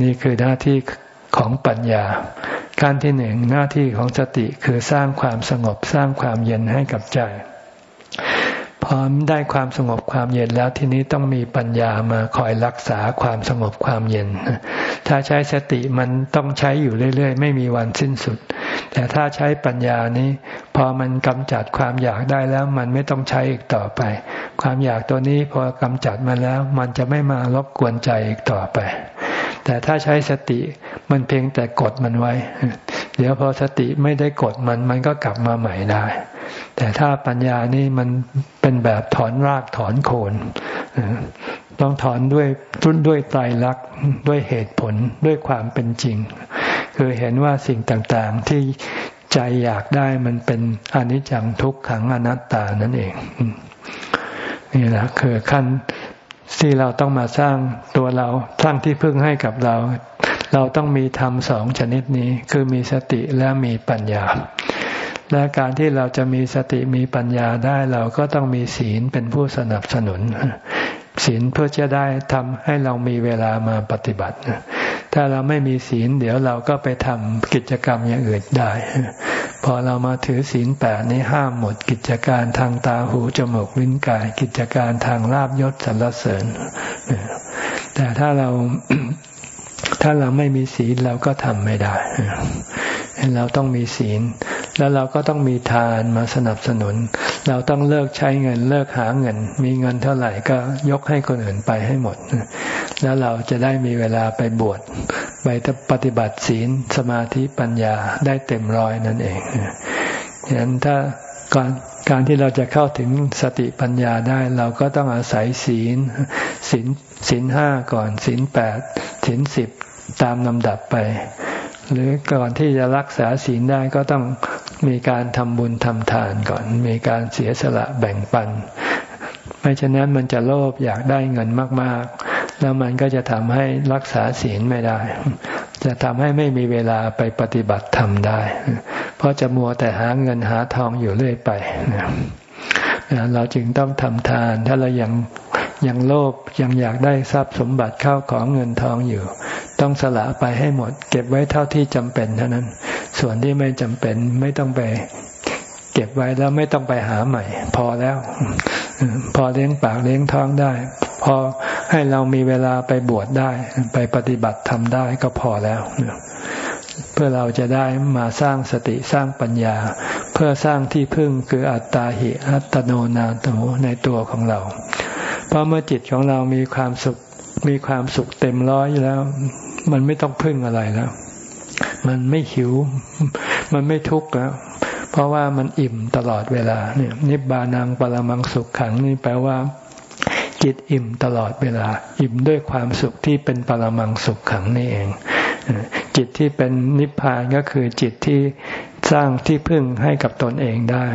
นี่คือหน้าที่ของปัญญา การที่หนึ่งหน้าที่ของสติคือสร้างความสงบสร้างความเย็นให้กับใจ พอได้ความสงบความเย็นแล้วทีนี้ต้องมีปัญญามาคอยรักษาความสงบความเย็น ถ้าใช้สติมันต้องใช้อยู่เรื่อย ๆ ไม่มีวันสิ้นสุด แต่ถ้าใช้ปัญญานี้ พอมันกำจัดความอยากได้แล้ว มันไม่ต้องใช้อีกต่อไป ความอยากตัวนี้พอกำจัดมาแล้ว มันจะไม่มารบกวนใจอีกต่อไป แต่ถ้าใช้สติมันเพียงแต่กดมันไว้ เดี๋ยวพอสติไม่ได้กดมันมันก็กลับมาใหม่ได้ แต่ถ้าปัญญานี่มันเป็นแบบถอนรากถอนโคนต้องถอนด้วยทุนด้วยไตรลักษณ์ด้วยเหตุผลด้วยความเป็นจริง คือเห็นว่าสิ่งต่างๆที่ใจอยากได้มันเป็นอนิจจังทุกขังอนัตตานั่นเอง นี่แหละคือขั้นที่เราต้องมาสร้างตัวเราสร้างที่พึ่งให้กับเรา เราต้องมีธรรมสองชนิดนี้ คือมีสติและมีปัญญา และการที่เราจะมีสติมีปัญญาได้เราก็ต้องมีศีลเป็นผู้สนับสนุน ศีลเพื่อจะได้ทำให้เรามีเวลามาปฏิบัติ ถ้าเราไม่มีศีล เดี๋ยวเราก็ไปทำกิจกรรมอย่างอื่นได้ พอเรามาถือศีลแปดนี้ห้ามหมดกิจการทางตาหูจมูกลิ้นกาย กิจการทางลาบยศสรรเสริญ แต่ถ้าเราถ้าเราไม่มีศีลเราก็ทำไม่ได้ เราต้องมีศีล แล้วเราก็ต้องมีทานมาสนับสนุน เราต้องเลิกใช้เงินเลิกหาเงิน มีเงินเท่าไหร่ก็ยกให้คนอื่นไปให้หมด แล้วเราจะได้มีเวลาไปบวชไปปฏิบัติศีลสมาธิปัญญาได้เต็มร้อยนั่นเองฉะนั้นถ้าการการที่เราจะเข้าถึงสติปัญญาได้ เราก็ต้องอาศัยศีลศีลศีลห้าก่อนศีลแปดศีลสิบตามลำดับไป หรือก่อนที่จะรักษาศีลได้ก็ต้อง มีการทำบุญทำทานก่อน มีการเสียสละแบ่งปัน ไม่ฉะนั้นมันจะโลภอยากได้เงินมาก ๆ แล้วมันก็จะทำให้รักษาศีลไม่ได้ จะทำให้ไม่มีเวลาไปปฏิบัติธรรมได้ เพราะจะมัวแต่หาเงินหาทองอยู่เรื่อยไปเราจึงต้องทำทาน ถ้าเรายังยังโลภยังอยากได้ทรัพย์สมบัติเข้าของเงินทองอยู่ ต้องสละไปให้หมด เก็บไว้เท่าที่จำเป็นเท่านั้น ส่วนที่ไม่จำเป็นไม่ต้องไปเก็บไว้แล้วไม่ต้องไปหาใหม่ พอแล้ว พอเลี้ยงปากเลี้ยงท้องได้ พอให้เรามีเวลาไปบวชได้ ไปปฏิบัติทำได้ก็พอแล้วเพื่อเราจะได้มาสร้างสติสร้างปัญญา เพื่อสร้างที่พึ่งคืออัตตาหิอัตโนนาโตในตัวของเรา เพราะเมื่อจิตของเรามีความสุขมีความสุขเต็มร้อยแล้ว มันไม่ต้องพึ่งอะไรแล้ว มันไม่หิว มันไม่ทุกข์แล้วเพราะว่ามันอิ่มตลอดเวลาเนี่ยนิบานังปรมังสุขขังนี่แปลว่าจิตอิ่มตลอดเวลา อิ่มด้วยความสุขที่เป็นปรมังสุขขังนี่เอง จิตที่เป็นนิพพานก็คือจิตที่สร้างที่พึ่งให้กับตนเองได้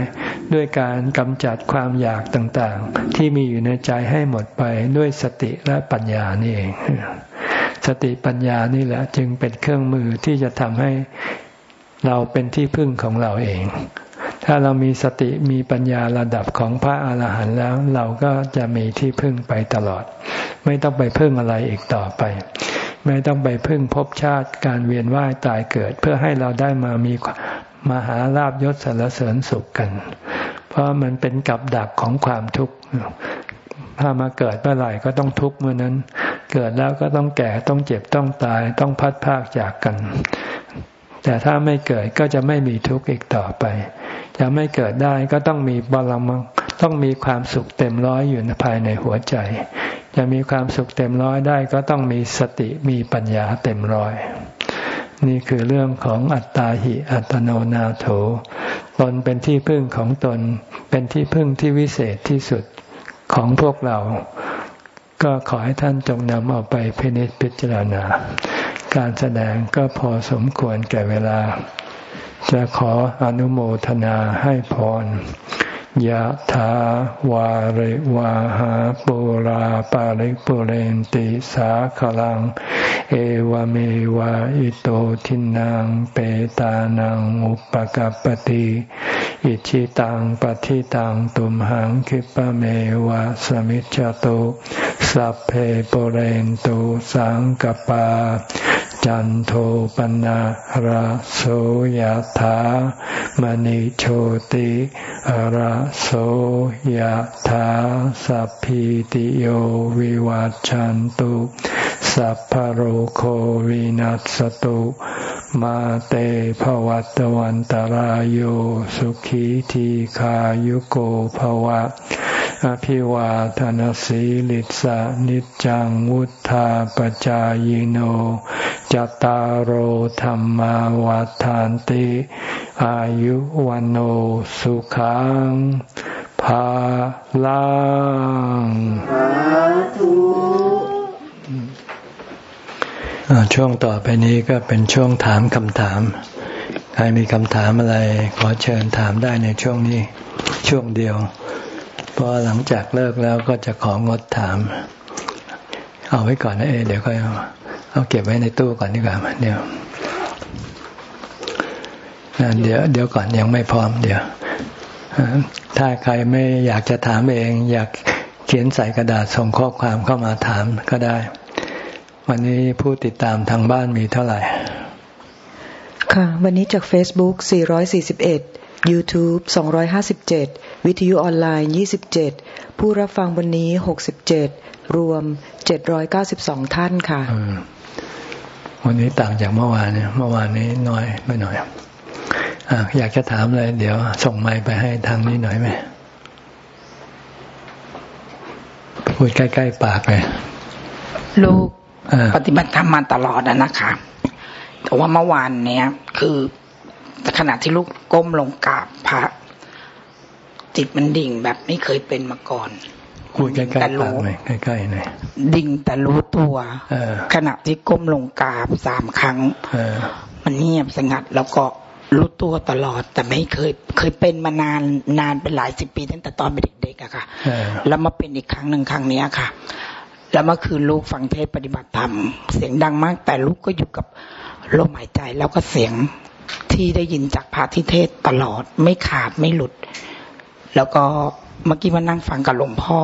ด้วยการกำจัดความอยากต่างๆ ที่มีอยู่ในใจให้หมดไปด้วยสติและปัญญานี่เอง สติปัญญานี่แหละจึงเป็นเครื่องมือที่จะทำให้เราเป็นที่พึ่งของเราเอง ถ้าเรามีสติมีปัญญาระดับของพระอาหารหันต์แล้ว เราก็จะมีที่พึ่งไปตลอด ไม่ต้องไปพึ่งอะไรอีกต่อไป ไม่ต้องไปพึ่งภพชาติการเวียนว่ายตายเกิด เพื่อให้เราได้มามีมาหาลาบยศสารเสริญสุขกัน เพราะมันเป็นกับดักของความทุกข์ ถ้ามาเกิดเมื่อไหร่ก็ต้องทุกข์เมื่อนั้น เกิดแล้วก็ต้องแก่ต้องเจ็บต้องตาย ต้องพัดพากจากกัน แต่ถ้าไม่เกิดก็จะไม่มีทุกข์อีกต่อไป จะไม่เกิดได้ก็ต้องมีบาลมังต้องมีความสุขเต็มร้อยอยู่ภายในหัวใจ จะมีความสุขเต็มร้อยได้ก็ต้องมีสติมีปัญญาเต็มร้อย นี่คือเรื่องของอัตตาหิอัตโนนาโถ ตนเป็นที่พึ่งของตน เป็นที่พึ่งที่วิเศษที่สุด ของพวกเรา ก็ขอให้ท่านจงนำเอาไปพินิจพิจารณา การแสดงก็พอสมควรแก่เวลา จะขออนุโมทนาให้พร ยะถาวาริวาหาปุราปาริปุเรนติสาขลัง เอวเมวะอิโตทินังเปตานังอุปกัปติอิชิตังปฏิตังตุมหังคิปะเมวะสมิจจตุสัพเพปุเรนตุสังกปา จันโทปนะระโสยธามณิโชติระโสยธาสัพพิติโยวิวัจจันตุสัพพโรโควินัสตุมาเตภวัตวันตารโยสุขีทีขายุโกภวะ อภิวาทานสีลิสานิจังวุธาปจายโนจตารโหธรรมวาทานติ อายุวันโอสุขังภาลังช่วงต่อไปนี้ก็เป็นช่วงถามคำถาม ใครมีคำถามอะไร ขอเชิญถามได้ในช่วงนี้ ช่วงเดียว พอหลังจากเลิกแล้วก็จะของงดถาม เอาไว้ก่อนนะเอเดี๋ยวก็เอาเอาเก็บไว้ในตู้ก่อนดีกว่าเดี๋ยวเดี๋ยวเดี๋ยวก่อนยังไม่พร้อมเดี๋ยวถ้าใครไม่อยากจะถามเอง อยากเขียนใส่กระดาษส่งข้อความเข้ามาถามก็ได้ วันนี้ผู้ติดตามทางบ้านมีเท่าไหร่ ค่ะ วันนี้จาก Facebook 441 YouTube 257 วิทยุออนไลน์ 27 ผู้รับฟังวันนี้ 67 รวม 792 ท่านค่ะ วันนี้ต่างจากเมื่อวานเนี่ยเมื่อวานนี้น้อยไม่น้อยอยากจะถามเลยเดี๋ยวส่งไมค์ไปให้ทางนี้หน่อยไหมพูดใกล้ๆปากเลยลูกปฏิบัติธรรมมาตลอดนะคะแต่ว่าเมื่อวานเนี้ยคือ ขณะที่ลูกก้มลงกราบพระ จิตมันดิ่งแบบไม่เคยเป็นมาก่อนพูดใกล้ๆปากหน่อยใกล้ๆหน่อยดิ่งแต่รู้ตัวขณะที่ก้มลงกราบสามครั้งมันเงียบสงัดแล้วก็รู้ตัวตลอด แต่ไม่เคยเคยเป็นมานานนานเป็นหลายสิบปีตั้งแต่ตอนเป็นเด็กๆอะค่ะแล้วมาเป็นอีกครั้งหนึ่งครั้งนี้ค่ะ แล้วเมื่อคืนลูกฟังเทศปฏิบัติธรรม เสียงดังมาก แต่ลูกก็อยู่กับลมหายใจแล้วก็เสียง ที่ได้ยินจากพระทิเทศตลอดไม่ขาดไม่หลุด แล้วก็เมื่อกี้มานั่งฟังกับหลวงพ่อ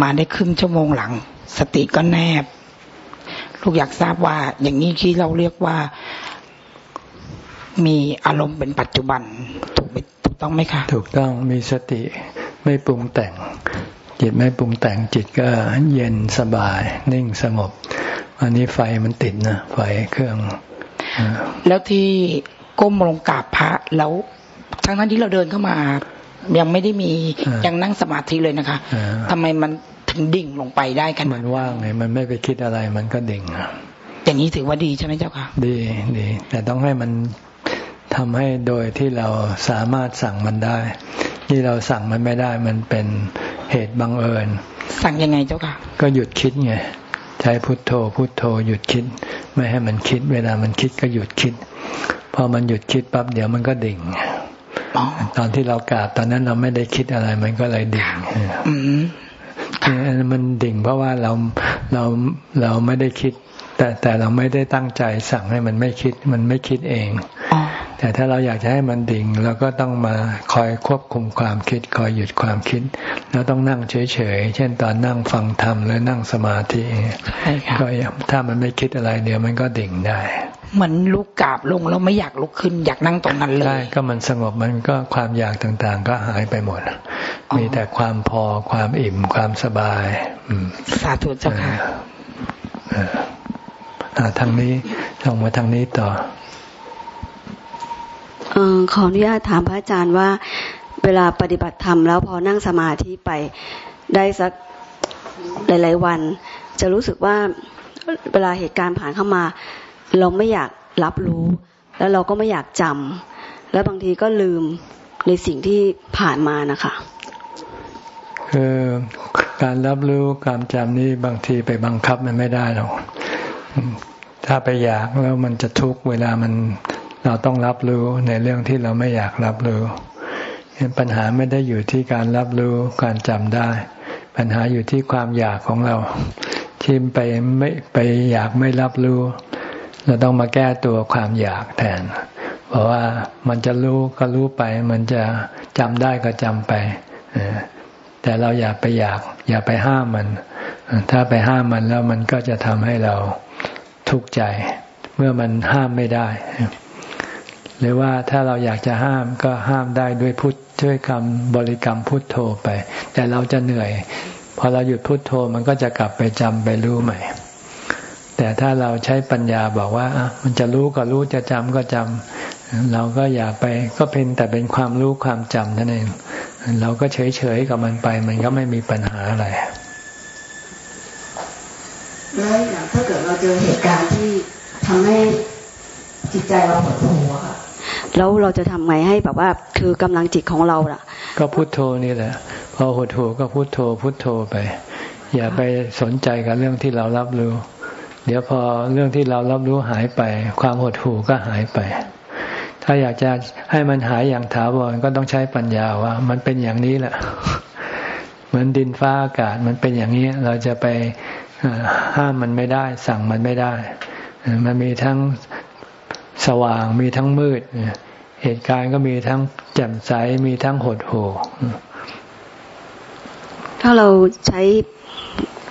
มาได้ครึ่งชั่วโมงหลัง สติก็แนบ ลูกอยากทราบว่าอย่างนี้ที่เราเรียกว่ามีอารมณ์เป็นปัจจุบันถูกถูกต้องไหมคะ ถูกต้องมีสติไม่ปรุงแต่ง จิตไม่ปรุงแต่งจิตก็เย็นสบาย นิ่งสงบ อันนี้ไฟมันติดนะไฟเครื่อง แล้วที่ก้มลงกราบพระแล้วทั้งนั้นที่เราเดินเข้ามายังไม่ได้มียังนั่งสมาธิเลยนะคะทำไมมันถึงดิ่งลงไปได้กันมันว่างไงมันไม่ไปคิดอะไรมันก็ดิ่งอย่างนี้ถือว่าดีใช่ไหมเจ้าค่ะดีดีแต่ต้องให้มันทำให้โดยที่เราสามารถสั่งมันได้ ที่เราสั่งมันไม่ได้มันเป็นเหตุบังเอิญ สั่งยังไงเจ้าค่ะ ก็หยุดคิดไง ใช้พุทโธ พุทโธหยุดคิด ไม่ให้มันคิด เวลามันคิดก็หยุดคิด พอมันหยุดคิดปั๊บเดี๋ยวมันก็ดิ่งตอนที่เรากราบตอนนั้นเราไม่ได้คิดอะไร มันก็เลยดิ่งมันดิ่งเพราะว่าเราเราเราไม่ได้คิด แต่แต่เราไม่ได้ตั้งใจสั่งให้มันไม่คิดมันไม่คิดเอง แต่ถ้าเราอยากจะให้มันดิ่งเราก็ต้องมาคอยควบคุมความคิด คอยหยุดความคิด แล้วต้องนั่งเฉยๆเช่นตอนนั่งฟังธรรมหรือนั่งสมาธิก็ถ้ามันไม่คิดอะไรเดี๋ยวมันก็ดิ่งได้เหมือนลุกกราบลงแล้วไม่อยากลุกขึ้น อยากนั่งตรงนั้นเลยใช่ก็มันสงบมันก็ความอยากต่างๆ ก็หายไปหมด มีแต่ความพอความอิ่มความสบายสาธุเจ้าค่ะ ทางนี้ลองมาทางนี้ต่ออขออนุญาตถามพระอาจารย์ว่า เวลาปฏิบัติธรรมแล้วพอนั่งสมาธิไปได้สักหลาย ๆ วัน จะรู้สึกว่าเวลาเหตุการณ์ผ่านเข้ามา เราไม่อยากรับรู้ แล้วเราก็ไม่อยากจำแล้วบางทีก็ลืมในสิ่งที่ผ่านมานะคะคือการรับรู้การจำนี่บางทีไปบังคับมันไม่ได้หรอก ถ้าไปอยากแล้วมันจะทุกเวลามันเราต้องรับรู้ในเรื่องที่เราไม่อยากรับรู้ปัญหาไม่ได้อยู่ที่การรับรู้การจำได้ ปัญหาอยู่ที่ความอยากของเราที่ไปไม่ไปอยากไม่รับรู้ เราต้องมาแก้ตัวความอยากแทนเพราะว่ามันจะรู้ก็รู้ไป มันจะจำได้ก็จำไปแต่เราอย่าไปอยาก อย่าไปห้ามมัน ถ้าไปห้ามมันแล้วมันก็จะทำให้เราทุกข์ใจ เมื่อมันห้ามไม่ได้ หรือว่าถ้าเราอยากจะห้ามก็ห้ามได้ด้วยพุทช่วยคำบริกรรมพุทโธไป แต่เราจะเหนื่อย พอเราหยุดพุทโธมันก็จะกลับไปจำไปรู้ใหม่ แต่ถ้าเราใช้ปัญญาบอกว่ามันจะรู้ก็รู้จะจำก็จำเราก็อย่าไปก็เป็นแต่เป็นความรู้ความจำนั่นเองเราก็เฉยเฉยกับมันไป มันก็ไม่มีปัญหาอะไร แล้วอย่างถ้าเกิดเราเจอเหตุการณ์ที่ทำให้จิตใจเราหดหู่ค่ะแล้วเราจะทำไงให้แบบว่าคือกำลังจิตของเราล่ะ ก็พุโทโธนี่แหละ พอหดหูก็พุโทโธ พุโทโธไป อย่าไปสนใจกับเรื่องที่เรารับรู้ เดี๋ยวพอเรื่องที่เรารับรู้หายไป ความหดหู่ก็หายไป ถ้าอยากจะให้มันหายอย่างถาวรก็ต้องใช้ปัญญาว่า มันเป็นอย่างนี้แหละ เหมือนดินฟ้าอากาศมันเป็นอย่างนี้ เราจะไป ห้ามมันไม่ได้ สั่งมันไม่ได้ มันมีทั้งสว่างมีทั้งมืด เหตุการณ์ก็มีทั้งแจ่มใสมีทั้งหดหู่ถ้าเราใช้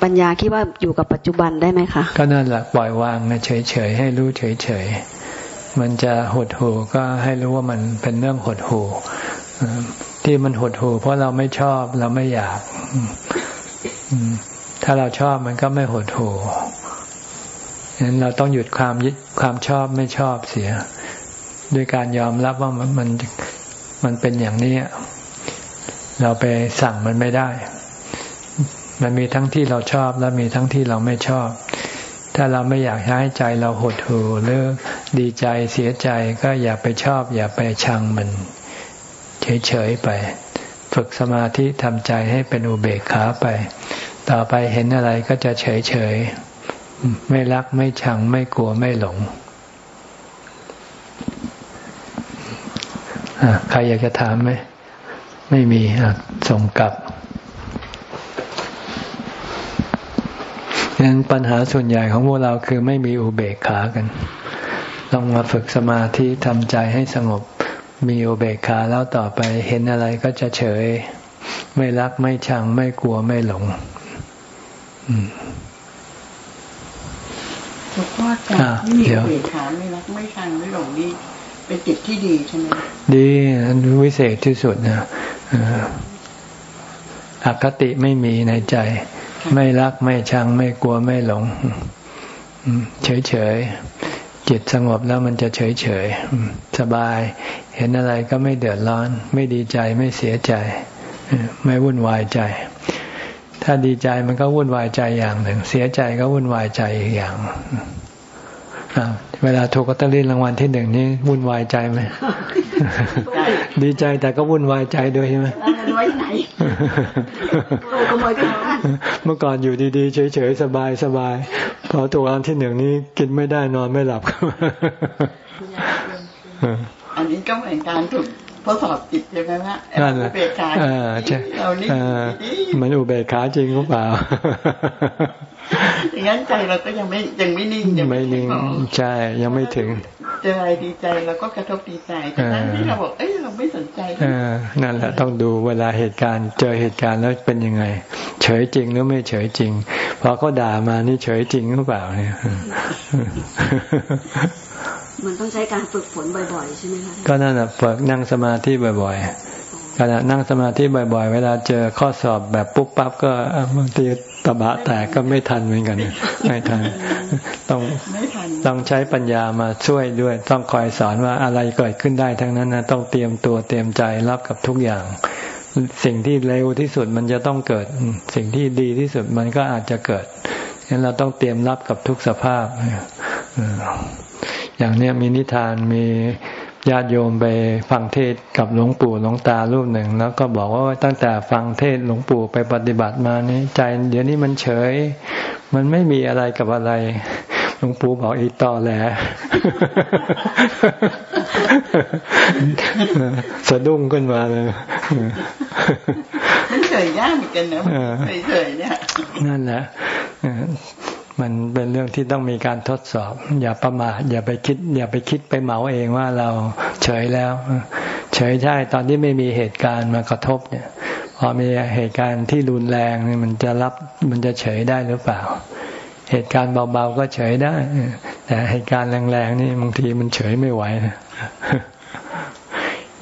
ปัญญาคิดว่าอยู่กับปัจจุบันได้ไหมคะ ก็นั่นแหละปล่อยวางนะเฉยๆให้รู้เฉยๆมันจะหดหูก็ให้รู้ว่ามันเป็นเรื่องหดหูที่มันหดหูเพราะเราไม่ชอบเราไม่อยาก ถ้าเราชอบมันก็ไม่หดหูฉะนั้นเราต้องหยุดความยึดความชอบไม่ชอบเสีย ด้วยการยอมรับว่ามันมันมันเป็นอย่างนี้ เราไปสั่งมันไม่ได้ มันมีทั้งที่เราชอบและมีทั้งที่เราไม่ชอบ ถ้าเราไม่อยากให้ใจเราหดหู่หรือดีใจเสียใจก็อย่าไปชอบ อย่าไปชังมัน เฉยๆไป ฝึกสมาธิทำใจให้เป็นอุเบกขาไป ต่อไปเห็นอะไรก็จะเฉยๆไม่รักไม่ชังไม่กลัวไม่หลงใครอยากจะถามไหม ไม่มีส่งกลับงั้นปัญหาส่วนใหญ่ของพวกเราคือไม่มีอุเบกขากันต้องมาฝึกสมาธิทำใจให้สงบ มีอุเบกขาแล้วต่อไปเห็นอะไรก็จะเฉย ไม่รักไม่ชังไม่กลัวไม่หลง หลวงพ่อการที่มีอุเบกขาไม่รักไม่ชังไม่หลงนี่เป็นจิตที่ดีใช่ไหมดีวิเศษที่สุดนะอคติไม่มีในใจ ไม่รักไม่ชัง ไม่กลัวไม่หลงเฉยเฉยจิตสงบแล้วมันจะเฉยเฉยสบาย เห็นอะไรก็ไม่เดือดร้อน ไม่ดีใจไม่เสียใจ ไม่วุ่นวายใจ ถ้าดีใจมันก็วุ่นวายใจอย่างหนึ่ง เสียใจก็วุ่นวายใจอีกอย่างเวลาถูกกัตเตอรี่รางวัลที่หนึ่งนี่วุ่นวายใจไหมดีใจแต่ก็วุ่นวายใจด้วยใช่ไหมไว้ไหนเมื่อก่อนอยู่ดีๆ เฉยๆ สบายสบายพอถูกรางวัลที่หนึ่งนี้กินไม่ได้นอนไม่หลับอันนี้ก็เหมือนการถูก ทดสอบจิตใช่ไหมฮะอุเบกขาเรานี่มันอุเบกขาจริงหรือเปล่าอย่างนั้นใจเราก็ยังไม่ยังไม่นิ่งยังไม่นิ่งใช่ยังไม่ถึงเจออะไรดีใจเราก็กระทบดีใจแต่นั้นที่เราบอกเอ้ยเราไม่สนใจนั่นแหละต้องดูเวลาเหตุการณ์ เจอเหตุการณ์แล้วเป็นยังไง เฉยจริงหรือไม่เฉยจริงพอเขาด่ามานี่เฉยจริงหรือเปล่าเนี่ย มันต้องใช้การฝึกฝนบ่อยๆ ใช่ไหมคะก็นั่นแหละฝึกนั่งสมาธิบ่อยๆขณะนั่งสมาธิบ่อย ๆ เวลาเจอข้อสอบแบบปุ๊บปั๊บก็บางทีตบะแตกก็ไม่ทันเหมือนกันไม่ทันต้องต้องใช้ปัญญามาช่วยด้วย ต้องคอยสอนว่าอะไรเกิดขึ้นได้ทั้งนั้นนะต้องเตรียมตัวเตรียมใจรับกับทุกอย่าง สิ่งที่เร็วที่สุดมันจะต้องเกิด สิ่งที่ดีที่สุดมันก็อาจจะเกิดฉะนั้นเราต้องเตรียมรับกับทุกสภาพ อย่างเนี้ยมีนิทานมีญาติโยมไปฟังเทศกับหลวงปู่หลวงตารูปหนึ่ง แล้วก็บอกว่าตั้งแต่ฟังเทศหลวงปู่ไปปฏิบัติมานี้ใจเดี๋ยวนี้มันเฉย มันไม่มีอะไรกับอะไรหลวงปู่บอกอีต่อแหละสะดุ้งขึ้นมาเลยมันเฉยยากเหมือนกันนะเฉยเนี่ยนั่นแหละ มันเป็นเรื่องที่ต้องมีการทดสอบ อย่าประมาทอย่าไปคิด อย่าไปคิดไปเหมาเองว่าเราเฉยแล้ว เฉยใช่ตอนที่ไม่มีเหตุการณ์มากระทบเนี่ยพอมีเหตุการณ์ที่รุนแรงนี่มันจะรับมันจะเฉยได้หรือเปล่า เหตุการณ์เบาๆก็เฉยได้ แต่เหตุการณ์แรงๆนี่บางทีมันเฉยไม่ไหวนะ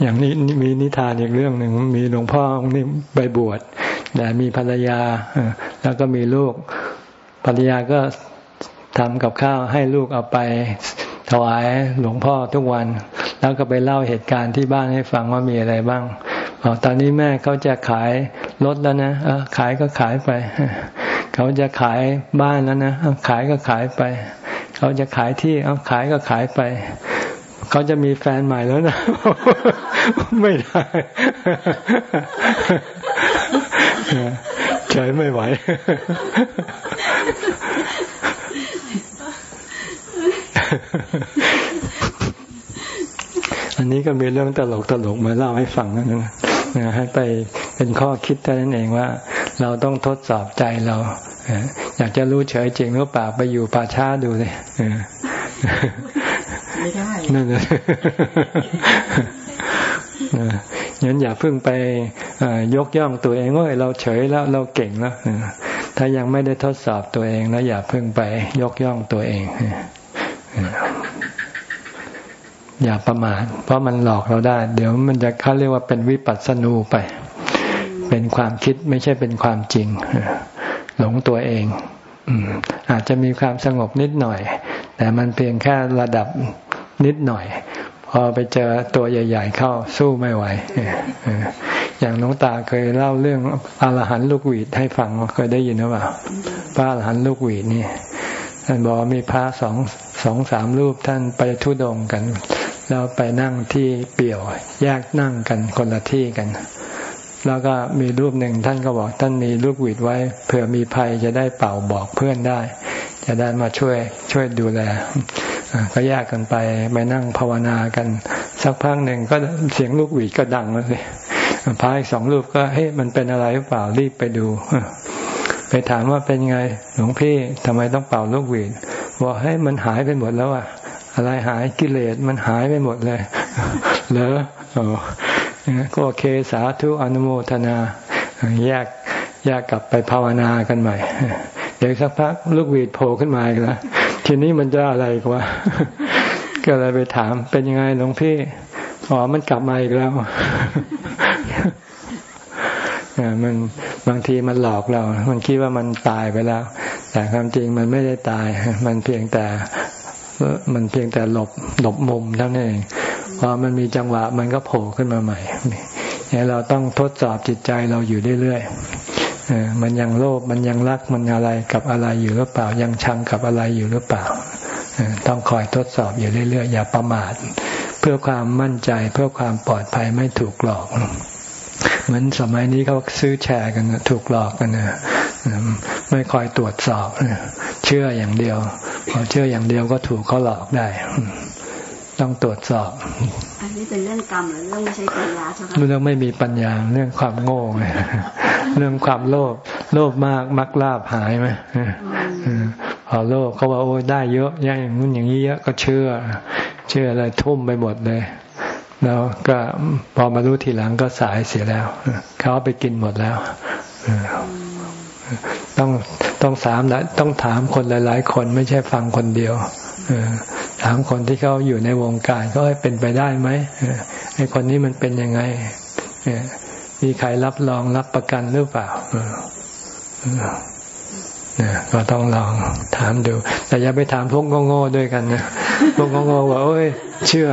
อย่างนี้มีนิทานอีกเรื่องหนึ่งมีหลวงพ่อนี่ไปบวชแต่มีภรรยาแล้วก็มีลูก ภรรยาก็ทำกับข้าวให้ลูกเอาไปถวายหลวงพ่อทุกวัน แล้วก็ไปเล่าเหตุการณ์ที่บ้านให้ฟังว่ามีอะไรบ้างบอกตอนนี้แม่เขาจะขายรถแล้วนะขายก็ขายไป เขาจะขายบ้านแล้วนะขายก็ขายไป เขาจะขายที่เอาขายก็ขายไป เขาจะมีแฟนใหม่แล้วนะ ไม่ได้ใช้ไม่ไหว อันนี้ก็มีเรื่องตลกตลกมาเล่าให้ฟังนะนะให้ไปเป็นข้อคิดเท่านั้นเองว่า เราต้องทดสอบใจเราอยากจะรู้เฉยจริงหรือเปล่าไปอยู่ป่าช้าดูเลยไม่ได้นั่นเลยงั้นอย่าเพิ่งไปยกย่องตัวเองว่าเราเฉยแล้วเราเก่งแล้วถ้ายังไม่ได้ทดสอบตัวเองแล้วอย่าเพิ่งไปยกย่องตัวเอง อย่าประมาทเพราะมันหลอกเราได้ เดี๋ยวมันจะเขาเรียกว่าเป็นวิปัสสนูไป เป็นความคิดไม่ใช่เป็นความจริง หลงตัวเองอาจจะมีความสงบนิดหน่อย แต่มันเพียงแค่ระดับนิดหน่อย พอไปเจอตัวใหญ่ ๆ เข้าสู้ไม่ไหวอย่างน้องตาเคยเล่าเรื่องอรหันลูกหวีดให้ฟังเคยได้ยินหรือเปล่าพระอรหันลูกหวีดนี่ท่านบอกมีพระสอง สองสามรูปท่านไปทุดงกัน แล้วไปนั่งที่เปี่ยว แยกนั่งกันคนละที่กัน แล้วก็มีรูปหนึ่งท่านก็บอกท่านมีลูกหวีดไว้เผื่อมีภัยจะได้เป่าบอกเพื่อนได้ จะได้มาช่วยช่วยดูแลก็แยกกันไปไปนั่งภาวนากัน สักพักหนึ่งก็เสียงลูกหวีดก็ดังเลยพระอีกสองรูปก็เฮ้ยมันเป็นอะไรหรือเปล่ารีบไปดู ไปถามว่าเป็นไงหลวงพี่ทำไมต้องเป่าลูกหวีด บอกให้มันหายไปหมดแล้วอะอะไรหายกิเลสมันหายไปหมดเลยเหรอโอ้ก็โอเคสาธุอนุโมทนาแยกแยกกลับไปภาวนากันใหม่ เดี๋ยวสักพักลูกหวีดโผล่ขึ้นมาอีกแล้วทีนี้มันจะอะไรกว่าก็เลยไปถามเป็นยังไงหลวงพี่อ๋อมันกลับมาอีกแล้วมันบางทีมันหลอกเรา มันคิดว่ามันตายไปแล้ว แต่ความจริงมันไม่ได้ตาย มันเพียงแต่มันเพียงแต่หลบหลบมุมเท่านั้นเองพอมันมีจังหวะมันก็โผล่ขึ้นมาใหม่เนี่ยเราต้องทดสอบจิตใจเราอยู่เรื่อยๆมันยังโลภมันยังรักมันอะไรกับอะไรอยู่หรือเปล่า ยังชังกับอะไรอยู่หรือเปล่าต้องคอยทดสอบอยู่เรื่อยๆอย่าประมาทเพื่อความมั่นใจเพื่อความปลอดภัยไม่ถูกหลอก เหมือนสมัยนี้เขาซื้อแชร์กันถูกหลอกกันนะ ไม่คอยตรวจสอบเชื่ออย่างเดียว พอเชื่ออย่างเดียวก็ถูกเขาหลอกได้ ต้องตรวจสอบ อันนี้เป็นเรื่องกรรมหรือเรื่องไม่ใช่ปัญญาใช่ไหมเรื่องไม่มีปัญญาเรื่องความโง่เรื่องความโลภโลภมากมักลาบหายไหมพอโลภเขาว่าโอ้ได้เยอะอย่างนู้นอย่างนี้เยอะก็เชื่อ เชื่ออะไรทุ่มไปหมดเลยแล้วก็พอมารู้ทีหลังก็สายเสียแล้ว เขาไปกินหมดแล้ว ต้องต้องสามต้องถามคนหลาย ๆ คนไม่ใช่ฟังคนเดียวถามคนที่เขาอยู่ในวงการก็ให้เป็นไปได้ไหมไอ้คนนี้มันเป็นยังไงมีใครรับรองรับประกันหรือเปล่าก็ต้องลองถามดู แต่อย่าไปถามพวกโง่ๆด้วยกันนะพวกโง่ๆว่าโอ้ย เชื่อ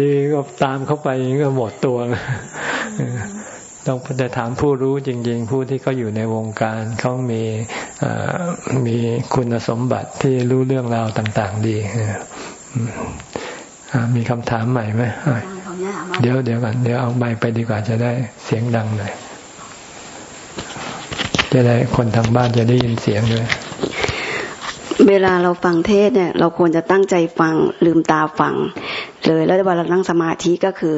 ดีก็ตามเข้าไปก็หมดตัว ต้องจะถามผู้รู้จริง ๆ ผู้ที่เขาอยู่ในวงการเขามีมีคุณสมบัติที่รู้เรื่องราวต่าง ๆ ดีมีคำถามใหม่ไหมเดี๋ยวเดี๋ยวก่อนเดี๋ยวเอาไมไปดีกว่าจะได้เสียงดังหน่อยจะได้คนทางบ้านจะได้ยินเสียงด้วย เวลาเราฟังเทศเนี่ย เราควรจะตั้งใจฟังลืมตาฟัง เลย แล้วเวลาเรานั่งสมาธิก็คือ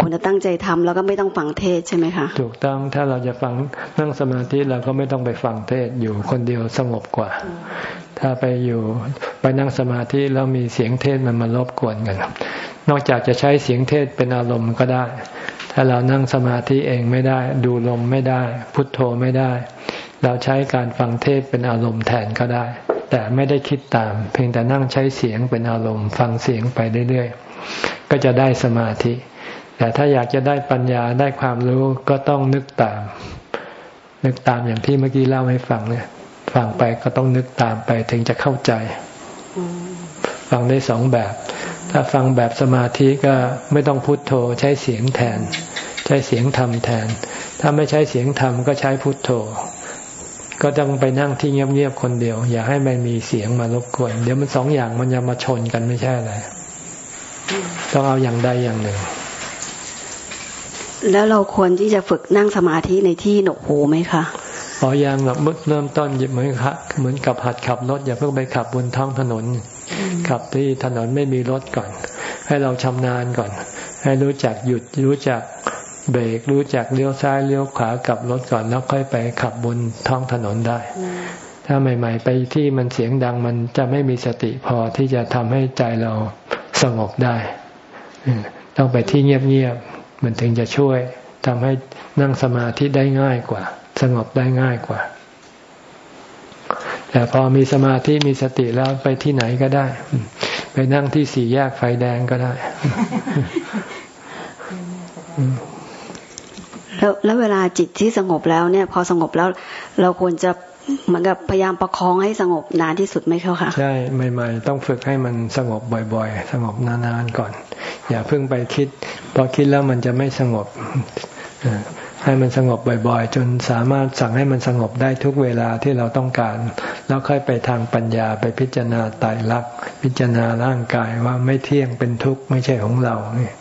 ควรจะตั้งใจทำแล้วก็ไม่ต้องฟังเทศใช่ไหมคะถูกต้องถ้าเราจะฟังนั่งสมาธิเราก็ไม่ต้องไปฟังเทศอยู่คนเดียวสงบกว่า ถ้าไปอยู่ไปนั่งสมาธิแล้วมีเสียงเทศมันมารบกวนกันนอกจากจะใช้เสียงเทศเป็นอารมณ์ก็ได้ ถ้าเรานั่งสมาธิเองไม่ได้ ดูลมไม่ได้ พุทโธไม่ได้ เราใช้การฟังเทศเป็นอารมณ์แทนก็ได้ แต่ไม่ได้คิดตาม เพียงแต่นั่งใช้เสียงเป็นอารมณ์ฟังเสียงไปเรื่อยๆ ก็จะได้สมาธิ แต่ถ้าอยากจะได้ปัญญาได้ความรู้ก็ต้องนึกตาม นึกตามอย่างที่เมื่อกี้เล่าให้ฟังเนี่ยฟังไปก็ต้องนึกตามไปถึงจะเข้าใจ ฟังได้สองแบบ ถ้าฟังแบบสมาธิก็ไม่ต้องพุโทโธใช้เสียงแทน ใช้เสียงธรรมแทน ถ้าไม่ใช้เสียงธรรมก็ใช้พุโทโธ ก็ต้องไปนั่งที่เงียบๆคนเดียว อย่าให้มันมีเสียงมารบกวน เดี๋ยวมันสองอย่างมันจะมาชนกันไม่ใช่อะไรต้องเอาอย่างใดอย่างหนึ่ง แล้วเราควรที่จะฝึกนั่งสมาธิในที่หนกหูไหมคะอ๋อยังหรอกเริ่มต้นเหมือนเหมือนกับหัดขับรถ อย่าเพิ่งไปขับบนท้องถนน ขับที่ถนนไม่มีรถก่อน ให้เราชำนาญก่อน ให้รู้จักหยุดรู้จัก เบรกรู้จักเลี้ยวซ้ายเลี้ยวขวากลับรถก่อนแล้วค่อยไปขับบนท้องถนนได้ ถ้าใหม่ ๆ ไปที่มันเสียงดังมันจะไม่มีสติพอที่จะทำให้ใจเราสงบได้ ต้องไปที่เงียบๆมันถึงจะช่วยทำให้นั่งสมาธิได้ง่ายกว่า สงบได้ง่ายกว่า แต่พอมีสมาธิมีสติแล้วไปที่ไหนก็ได้ ไปนั่งที่สี่แยกไฟแดงก็ได้ แล้วแล้วเวลาจิตที่สงบแล้วเนี่ย พอสงบแล้ว เราควรจะเหมือนกับพยายามประคองให้สงบนานที่สุดไหมเขาคะใช่ใหม่ ๆ ต้องฝึกให้มันสงบบ่อยๆ สงบนานๆก่อน อย่าเพิ่งไปคิด พอคิดแล้วมันจะไม่สงบให้มันสงบบ่อยๆ จนสามารถสั่งให้มันสงบได้ทุกเวลาที่เราต้องการ แล้วค่อยไปทางปัญญาไปพิจารณาตายรักพิจารณาร่างกายว่าไม่เที่ยงเป็นทุกข์ไม่ใช่ของเราเนี่ย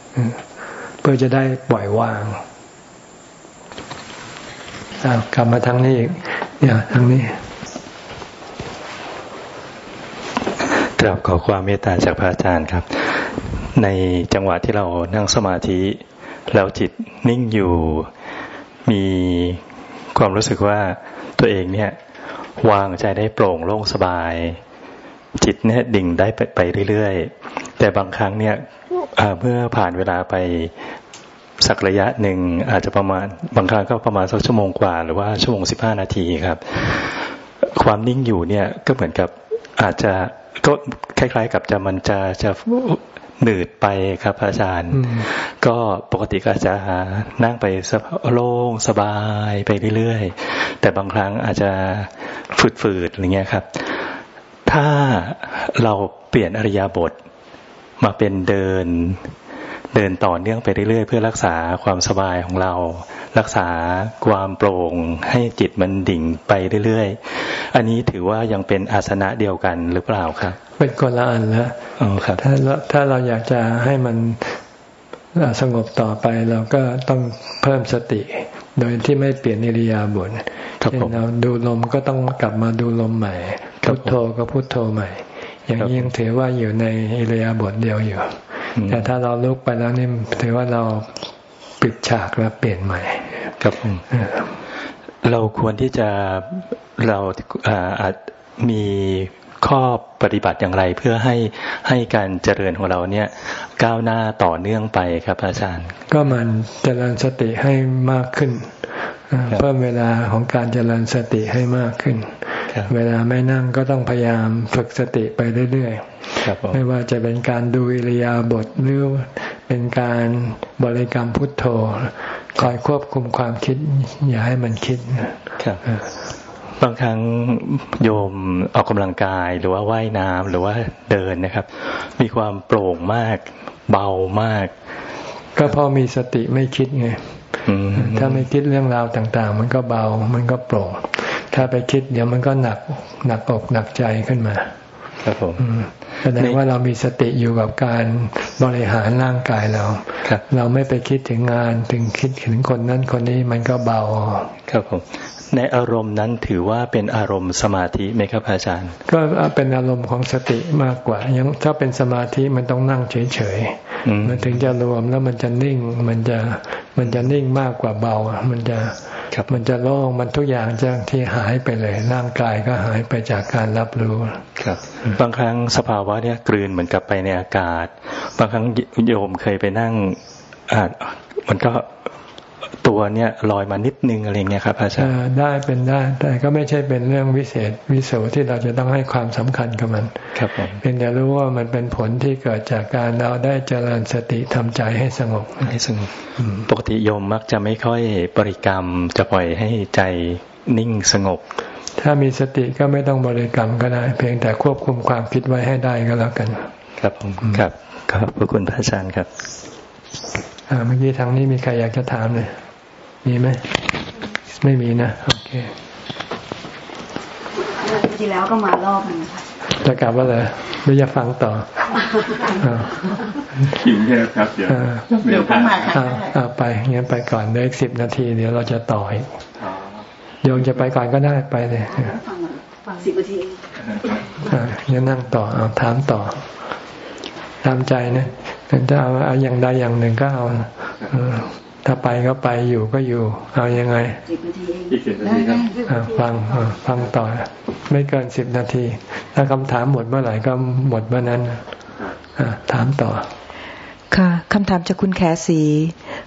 เพื่อจะได้ปล่อยวาง กลับมาทางนี้อีกเนี่ยทางนี้กราบขอความเมตตาจากพระอาจารย์ครับ ในจังหวะที่เรานั่งสมาธิ แล้วจิตนิ่งอยู่มีความรู้สึกว่าตัวเองเนี่ยวางใจได้โปร่งโล่งสบาย จิตเนี่ยดิ่งได้ไปเรื่อยๆ แต่บางครั้งเนี่ยเมื่อผ่านเวลาไป สักระยะหนึ่งอาจจะประมาณบางครั้งก็ประมาณสักชั่วโมงกว่า หรือว่าชั่วโมงสิบห้านาทีครับ ความนิ่งอยู่เนี่ยก็เหมือนกับอาจจะก็คล้าย ๆ กับจะมันจะจะหนืดไปครับอาจารย์ ก็ปกติก็จะนั่งไปโล่งสบายไปเรื่อยๆ แต่บางครั้งอาจจะฝืดๆอะไรเงี้ยครับ ถ้าเราเปลี่ยนอริยบทมาเป็นเดิน เดินต่อเนื่องไปเรื่อยๆ เพื่อรักษาความสบายของเรา รักษาความโปร่งให้จิตมันดิ่งไปเรื่อยๆ อันนี้ถือว่ายังเป็นอาสนะเดียวกันหรือเปล่าครับ เป็นคนละอันแล้วอ๋อครับถ้าถ้าเราอยากจะให้มันสงบต่อไปเราก็ต้องเพิ่มสติ โดยที่ไม่เปลี่ยนอิริยาบถเช่นเราดูลมก็ต้องกลับมาดูลมใหม่ พุทโธก็พุทโธใหม่ อย่างนี้ยังถือว่าอยู่ในอิริยาบถเดียวอยู่ แต่ถ้าเราลุกไปแล้วนี่ถือว่าเราปิดฉากแล้วเปลี่ยนใหม่ครับเราควรที่จะเราอาจมีข้อปฏิบัติอย่างไรเพื่อให้ให้การเจริญของเราเนี่ยก้าวหน้าต่อเนื่องไปครับอาจารย์ ก็มันเจริญสติให้มากขึ้น เพิ่มเวลาของการเจริญสติให้มากขึ้น เวลาไม่นั่งก็ต้องพยายามฝึกสติไปเรื่อยๆ ไม่ว่าจะเป็นการดูอิริยาบถหรือเป็นการบริกรรมพุทโธ คอยควบคุมความคิด อย่าให้มันคิดครับบางครั้งโยมออกกำลังกายหรือว่าว่ายน้ำหรือว่าเดินนะครับ มีความโปร่งมาก เบามาก ก็พอมีสติไม่คิดไง ถ้าไม่คิดเรื่องราวต่างๆ มันก็เบา มันก็โปร่ง ถ้าไปคิดเดี๋ยวมันก็หนักหนักอกหนักใจขึ้นมา ครับผมแสดงว่าเรามีสติอยู่กับการบริหารร่างกายเราเราไม่ไปคิดถึงงานถึงคิดถึงคนนั้นคนนี้มันก็เบา ครับผมในอารมณ์นั้นถือว่าเป็นอารมณ์สมาธิไหมครับอาจารย์ ก็เป็นอารมณ์ของสติมากกว่า ยังถ้าเป็นสมาธิมันต้องนั่งเฉยๆมันถึงจะรวมแล้วมันจะนิ่งมันจะมันจะนิ่งมากกว่าเบา มันจะมันจะโล่งมันทุกอย่างจะที่หายไปเลย ร่างกายก็หายไปจากการรับรู้ครับ บางครั้งสภาวะเนี่ยกลืนเหมือนกับไปในอากาศ บางครั้งโยมเคยไปนั่งอ่ามันก็ ตัวเนี่ยลอยมานิดนึงอะไรเงี้ยครับอาจารย์ได้เป็นได้ แต่ก็ไม่ใช่เป็นเรื่องวิเศษวิโสที่เราจะต้องให้ความสำคัญกับมัน ครับผมเพียงแต่รู้ว่ามันเป็นผลที่เกิดจากการเราได้เจริญสติทำใจให้สงบให้สงบปกติโยมมักจะไม่ค่อยบริกรรมจะปล่อยให้ใจนิ่งสงบ ถ้ามีสติก็ไม่ต้องบริกรรมก็ได้ เพียงแต่ควบคุมความคิดไว้ให้ได้ก็แล้วกัน ครับผมครับขอบพระคุณพระอาจารย์ครับเมื่อกี้ทางนี้มีใครอยากจะถามเลย มีไหมไม่มีนะ โอเคทีแล้วก็มารอบนึงค่ะจะกลับว่าเลยไม่จะฟังต่อคิวแค่ครับเดี๋ยวเดี๋ยวมาค่ะไปงั้นไปก่อนเดี๋ยวอีกสิบนาทีเดี๋ยวเราจะต่ออีกโยงจะไปก่อนก็ได้ไปเลยฟังสิบนาทีอ่างั้นนั่งต่อเอาถามต่อตามใจนะถ้าเอาอย่างใดอย่างหนึ่งก็เอา ถ้าไปก็ไปอยู่ก็อยู่ เอายังไงฟังฟังต่อ ไม่เกินสิบนาที ถ้าคำถามหมดเมื่อไหร่ก็หมดเมื่อนั้นถามต่อ ค่ะคำถามจากคุณแขสี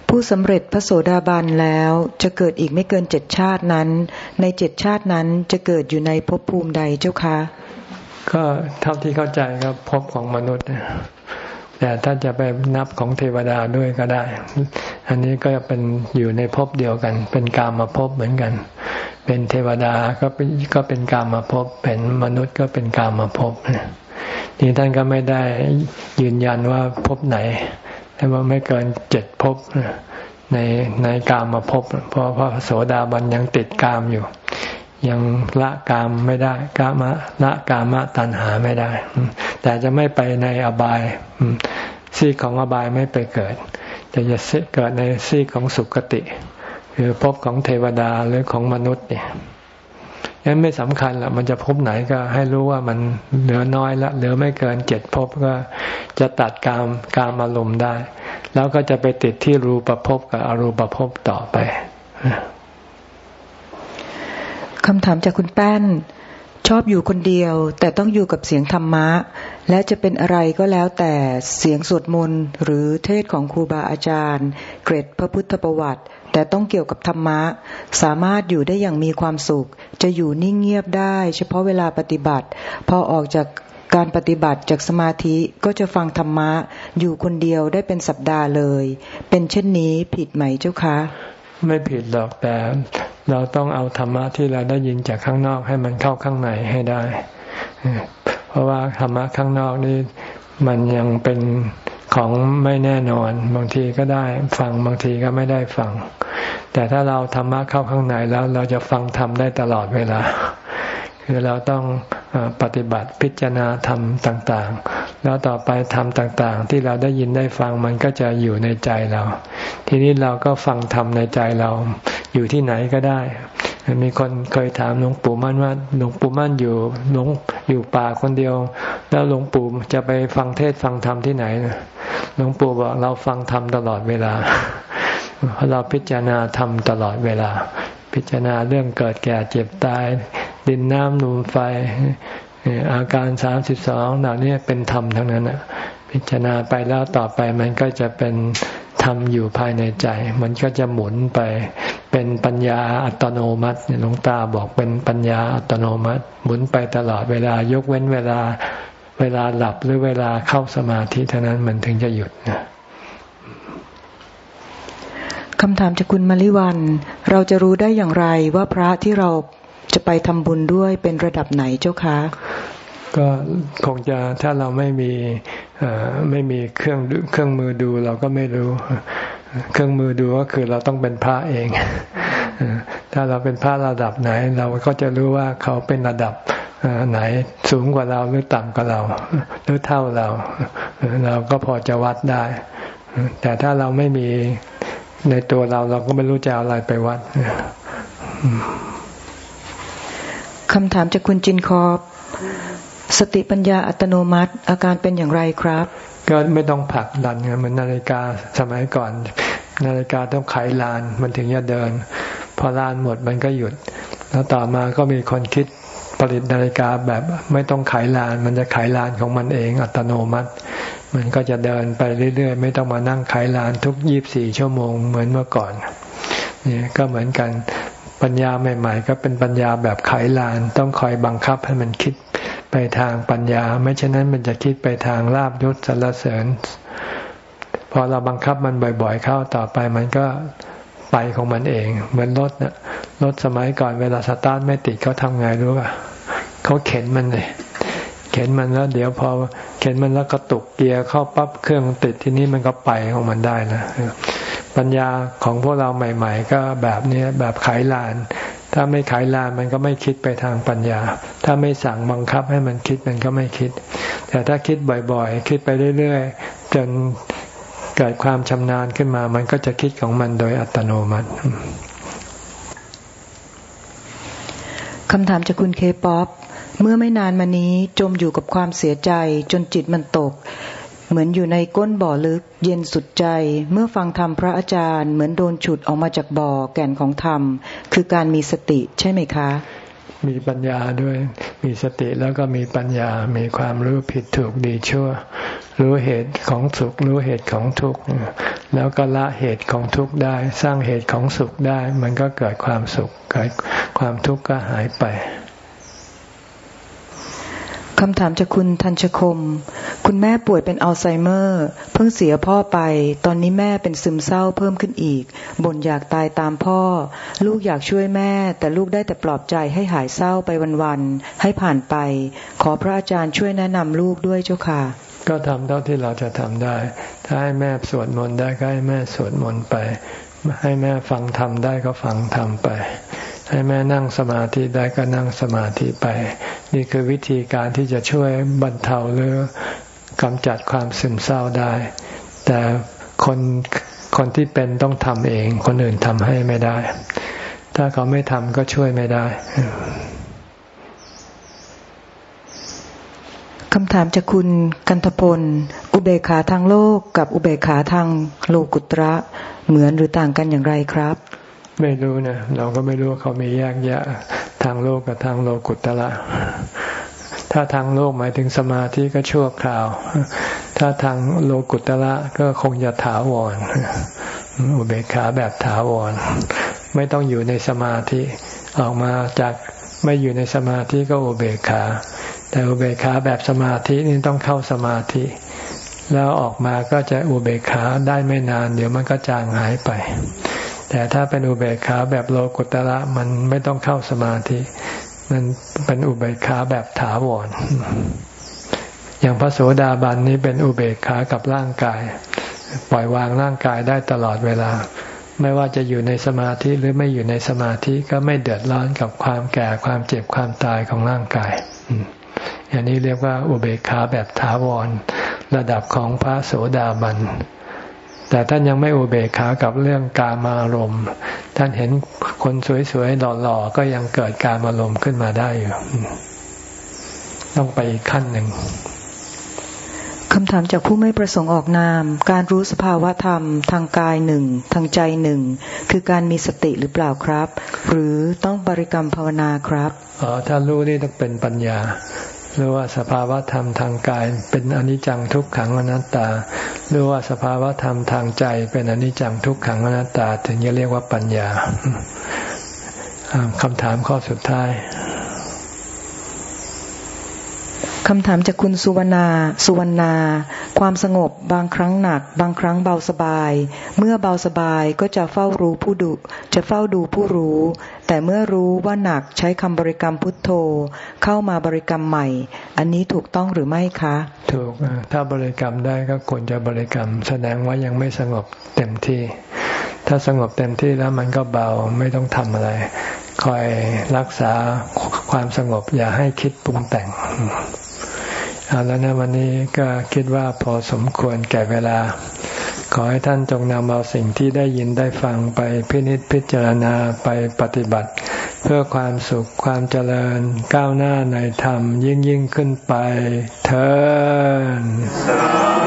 ผู้สำเร็จพระโสดาบันแล้วจะเกิดอีกไม่เกินเจ็ดชาตินั้น ในเจ็ดชาตินั้นจะเกิดอยู่ในภพภูมิใดเจ้าคะ ก็เท่าที่เข้าใจก็ภพของมนุษย์ แต่ถ้าจะไปนับของเทวดาด้วยก็ได้ อันนี้ก็เป็นอยู่ในภพเดียวกัน เป็นกามาภพเหมือนกัน เป็นเทวดาก็เป็นก็เป็นกามาภพเป็นมนุษย์ก็เป็นกามาภพนี่ท่านก็ไม่ได้ยืนยันว่าภพไหนแต่ว่าไม่เกินเจ็ดภพในในกามาภพเพราะพระโสดาบันยังติดกามอยู่ ยังละกามไม่ได้กามะละกามะตัณหาไม่ได้ แต่จะไม่ไปในอบายซีของอบายไม่ไปเกิด จะจะเกิดในซีของสุคติ คือภพของเทวดาหรือของมนุษย์เนี่ยงั้นไม่สำคัญละมันจะพบไหนก็ให้รู้ว่ามันเหลือน้อยละเหลือไม่เกินเจ็ดภพก็จะตัดกามกามอารมณ์ได้ แล้วก็จะไปติดที่รูปภพกับอรูปภพต่อไป คำถามจากคุณแป้น ชอบอยู่คนเดียว แต่ต้องอยู่กับเสียงธรรมะ และจะเป็นอะไรก็แล้วแต่เสียงสวดมนต์หรือเทศของครูบาอาจารย์ เกรดพระพุทธประวัติ แต่ต้องเกี่ยวกับธรรมะ สามารถอยู่ได้อย่างมีความสุข จะอยู่นิ่งเงียบได้ เฉพาะเวลาปฏิบัติ พอออกจากการปฏิบัติจากสมาธิก็จะฟังธรรมะ อยู่คนเดียวได้เป็นสัปดาห์เลย เป็นเช่นนี้ผิดไหมเจ้าคะ ไม่ผิดหรอกแต่เราต้องเอาธรรมะที่เราได้ยินจากข้างนอกให้มันเข้าข้างในให้ได้ เพราะว่าธรรมะข้างนอกนี่มันยังเป็นของไม่แน่นอน บางทีก็ได้ฟังบางทีก็ไม่ได้ฟัง แต่ถ้าเราธรรมะเข้าข้างในแล้วเราจะฟังธรรมได้ตลอดเวลา คือเราต้องปฏิบัติพิจารณาธรรมต่าง ๆ แล้วต่อไปธรรมต่าง ๆ ที่เราได้ยินได้ฟังมันก็จะอยู่ในใจเรา ทีนี้เราก็ฟังธรรมในใจเราอยู่ที่ไหนก็ได้ มีคนเคยถามหลวงปู่มั่นว่าหลวงปู่มั่นอยู่หลวงอยู่ป่าคนเดียว แล้วหลวงปู่จะไปฟังเทศฟังธรรมที่ไหนหลวงปู่บอกเราฟังธรรมตลอดเวลาเพราะเราพิจารณาธรรมตลอดเวลา พิจารณาเรื่องเกิดแก่เจ็บตาย ดินน้ำลมไฟอาการสามสิบสองเหล่านี้เป็นธรรมทั้งนั้นอะพิจารณาไปแล้วต่อไปมันก็จะเป็นธรรมอยู่ภายในใจ มันก็จะหมุนไปเป็นปัญญาอัตโนมัติหลวงตาบอกเป็นปัญญาอัตโนมัติ หมุนไปตลอดเวลายกเว้นเวลาเวลาหลับหรือเวลาเข้าสมาธิเท่านั้นมันถึงจะหยุดนะ คำถามจากคุณมาริวัน เราจะรู้ได้อย่างไรว่าพระที่เราจะไปทำบุญด้วยเป็นระดับไหนเจ้าคะ ก็คงจะถ้าเราไม่มีไม่มีเครื่องเครื่องมือดูเราก็ไม่รู้ เครื่องมือดูก็คือเราต้องเป็นพระเอง ถ้าเราเป็นพระระดับไหน เราก็จะรู้ว่าเขาเป็นระดับไหนสูงกว่าเราหรือต่ำกว่าเราหรือเท่าเรา เราก็พอจะวัดได้ แต่ถ้าเราไม่มี ในตัวเราเราก็ไม่รู้จะเอาอะไรไปวัดคำถามจากคุณจินคอบ สติปัญญาอัตโนมัติ อาการเป็นอย่างไรครับ ก็ไม่ต้องผลักดันเหมือนนาฬิกาสมัยก่อน นาฬิกาต้องไขลานมันถึงจะเดิน พอลานหมดมันก็หยุด แล้วต่อมาก็มีคนคิดผลิตนาฬิกาแบบไม่ต้องไขลาน มันจะไขลานของมันเองอัตโนมัติ มันก็จะเดินไปเรื่อยๆ ไม่ต้องมานั่งไขลานทุกยี่บสี่ชั่วโมงเหมือนเมื่อก่อนเนี่ยก็เหมือนกันปัญญาใหม่ ๆ ก็เป็นปัญญาแบบไขลานต้องคอยบังคับให้มันคิดไปทางปัญญา ไม่เช่นนั้นมันจะคิดไปทางลาบยศสรรเสริญ พอเราบังคับมันบ่อย ๆ เข้าต่อไปมันก็ไปของมันเอง เหมือนรถนะรถสมัยก่อนเวลาสตาร์ทไม่ติดเขาทำไงรู้ป่ะเขาเข็นมันเลย เข็นมันแล้ว เดี๋ยวพอเข็นมันแล้วก็ตุกเกียร์เข้าปั๊บเครื่องติดที่นี้มันก็ไปของมันได้นะปัญญาของพวกเราใหม่ ๆ ก็แบบนี้แบบขายลาน ถ้าไม่ขายลานมันก็ไม่คิดไปทางปัญญา ถ้าไม่สั่งบังคับให้มันคิดมันก็ไม่คิด แต่ถ้าคิดบ่อยๆ คิดไปเรื่อยๆ จนเกิดความชำนาญขึ้นมา มันก็จะคิดของมันโดยอัตโนมัติคำถามจากคุณเคป๊อป เมื่อไม่นานมานี้จมอยู่กับความเสียใจจนจิตมันตก เหมือนอยู่ในก้นบ่อลึก เย็นสุดใจ เมื่อฟังธรรมพระอาจารย์ เหมือนโดนฉุดออกมาจากบ่อแก่นของธรรม คือการมีสติใช่ไหมคะ มีปัญญาด้วยมีสติแล้วก็มีปัญญา มีความรู้ผิดถูกดีชั่ว รู้เหตุของสุข รู้เหตุของทุกข์แล้วก็ละเหตุของทุกข์ได้ สร้างเหตุของสุขได้ มันก็เกิดความสุขเกิดความทุกข์ก็หายไป คำถามจากคุณทันชคม คุณแม่ป่วยเป็นอัลไซเมอร์ เพิ่งเสียพ่อไป ตอนนี้แม่เป็นซึมเศร้าเพิ่มขึ้นอีก บ่นอยากตายตามพ่อ ลูกอยากช่วยแม่ แต่ลูกได้แต่ปลอบใจให้หายเศร้าไปวันๆ ให้ผ่านไป ขอพระอาจารย์ช่วยแนะนำลูกด้วยเจ้าค่ะ ก็ทำเท่าที่เราจะทำได้ ถ้าให้แม่สวดมนต์ได้ก็ให้แม่สวดมนต์ไป ให้แม่ฟังธรรมได้ก็ฟังธรรมไป ให้แม่นั่งสมาธิได้ก็นั่งสมาธิไป นี่คือวิธีการที่จะช่วยบรรเทาหรือกำจัดความซึมเศร้าได้ แต่คนคนที่เป็นต้องทำเอง คนอื่นทำให้ไม่ได้ ถ้าเขาไม่ทำก็ช่วยไม่ได้คำถามจากคุณกันทพล อุเบกขาทางโลกกับอุเบกขาทางโลกุตระเหมือนหรือต่างกันอย่างไรครับ ไม่รู้นะเราก็ไม่รู้เขามีแยกแยะทางโลกกับทางโลกุตระถ้าทางโลกหมายถึงสมาธิก็ชั่วคราว ถ้าทางโลกุตระก็คงจะถาวรอุเบกขาแบบถาวร ไม่ต้องอยู่ในสมาธิออกมาจากไม่อยู่ในสมาธิก็อุเบกขา แต่อุเบกขาแบบสมาธินี่ต้องเข้าสมาธิ แล้วออกมาก็จะอุเบกขาได้ไม่นาน เดี๋ยวมันก็จางหายไป แต่ถ้าเป็นอุเบกขาแบบโลกุตระมันไม่ต้องเข้าสมาธิ มันเป็นอุเบกขาแบบถาวร อย่างพระโสดาบันนี้เป็นอุเบกขากับร่างกาย ปล่อยวางร่างกายได้ตลอดเวลา ไม่ว่าจะอยู่ในสมาธิหรือไม่อยู่ในสมาธิก็ไม่เดือดร้อนกับความแก่ความเจ็บความตายของร่างกายอย่างนี้เรียกว่าอุเบกขาแบบถาวร ระดับของพระโสดาบัน แต่ท่านยังไม่อุเบกขากับเรื่องกามารมณ์ท่านเห็นคนสวยๆหล่อๆก็ยังเกิดกามารมณ์ขึ้นมาได้อยู่ต้องไปอีกขั้นหนึ่งคำถามจากผู้ไม่ประสงค์ออกนาม การรู้สภาวะธรรม ทางกายหนึ่งทางใจหนึ่งคือการมีสติหรือเปล่าครับ หรือต้องบริกรรมภาวนาครับอ๋อถ้ารู้นี่ต้องเป็นปัญญา หรือว่าสภาวะธรรมทางกายเป็นอนิจจังทุกขังอนัตตา หรือว่าสภาวะธรรมทางใจเป็นอนิจจังทุกขังอนัตตา ถึงจะเรียกว่าปัญญาคำถามข้อสุดท้าย คำถามจากคุณสุวรรณา สุวรรณา ความสงบบางครั้งหนัก บางครั้งเบาสบาย เมื่อเบาสบายก็จะเฝ้ารู้ผู้ดู จะเฝ้าดูผู้รู้ แต่เมื่อรู้ว่าหนักใช้คำบริกรรมพุทโธ เข้ามาบริกรรมใหม่ อันนี้ถูกต้องหรือไม่คะ ถูก ถ้าบริกรรมได้ก็ควรจะบริกรรม แสดงว่ายังไม่สงบเต็มที่ ถ้าสงบเต็มที่แล้วมันก็เบาไม่ต้องทำอะไร คอยรักษาความสงบอย่าให้คิดปรุงแต่ง เอาแล้วนะวันนี้ก็คิดว่าพอสมควรแก่เวลา ขอให้ท่านจงนำเอาสิ่งที่ได้ยินได้ฟังไปพินิจพิจารณาไปปฏิบัติ เพื่อความสุขความเจริญก้าวหน้าในธรรมยิ่งยิ่งขึ้นไปเถิด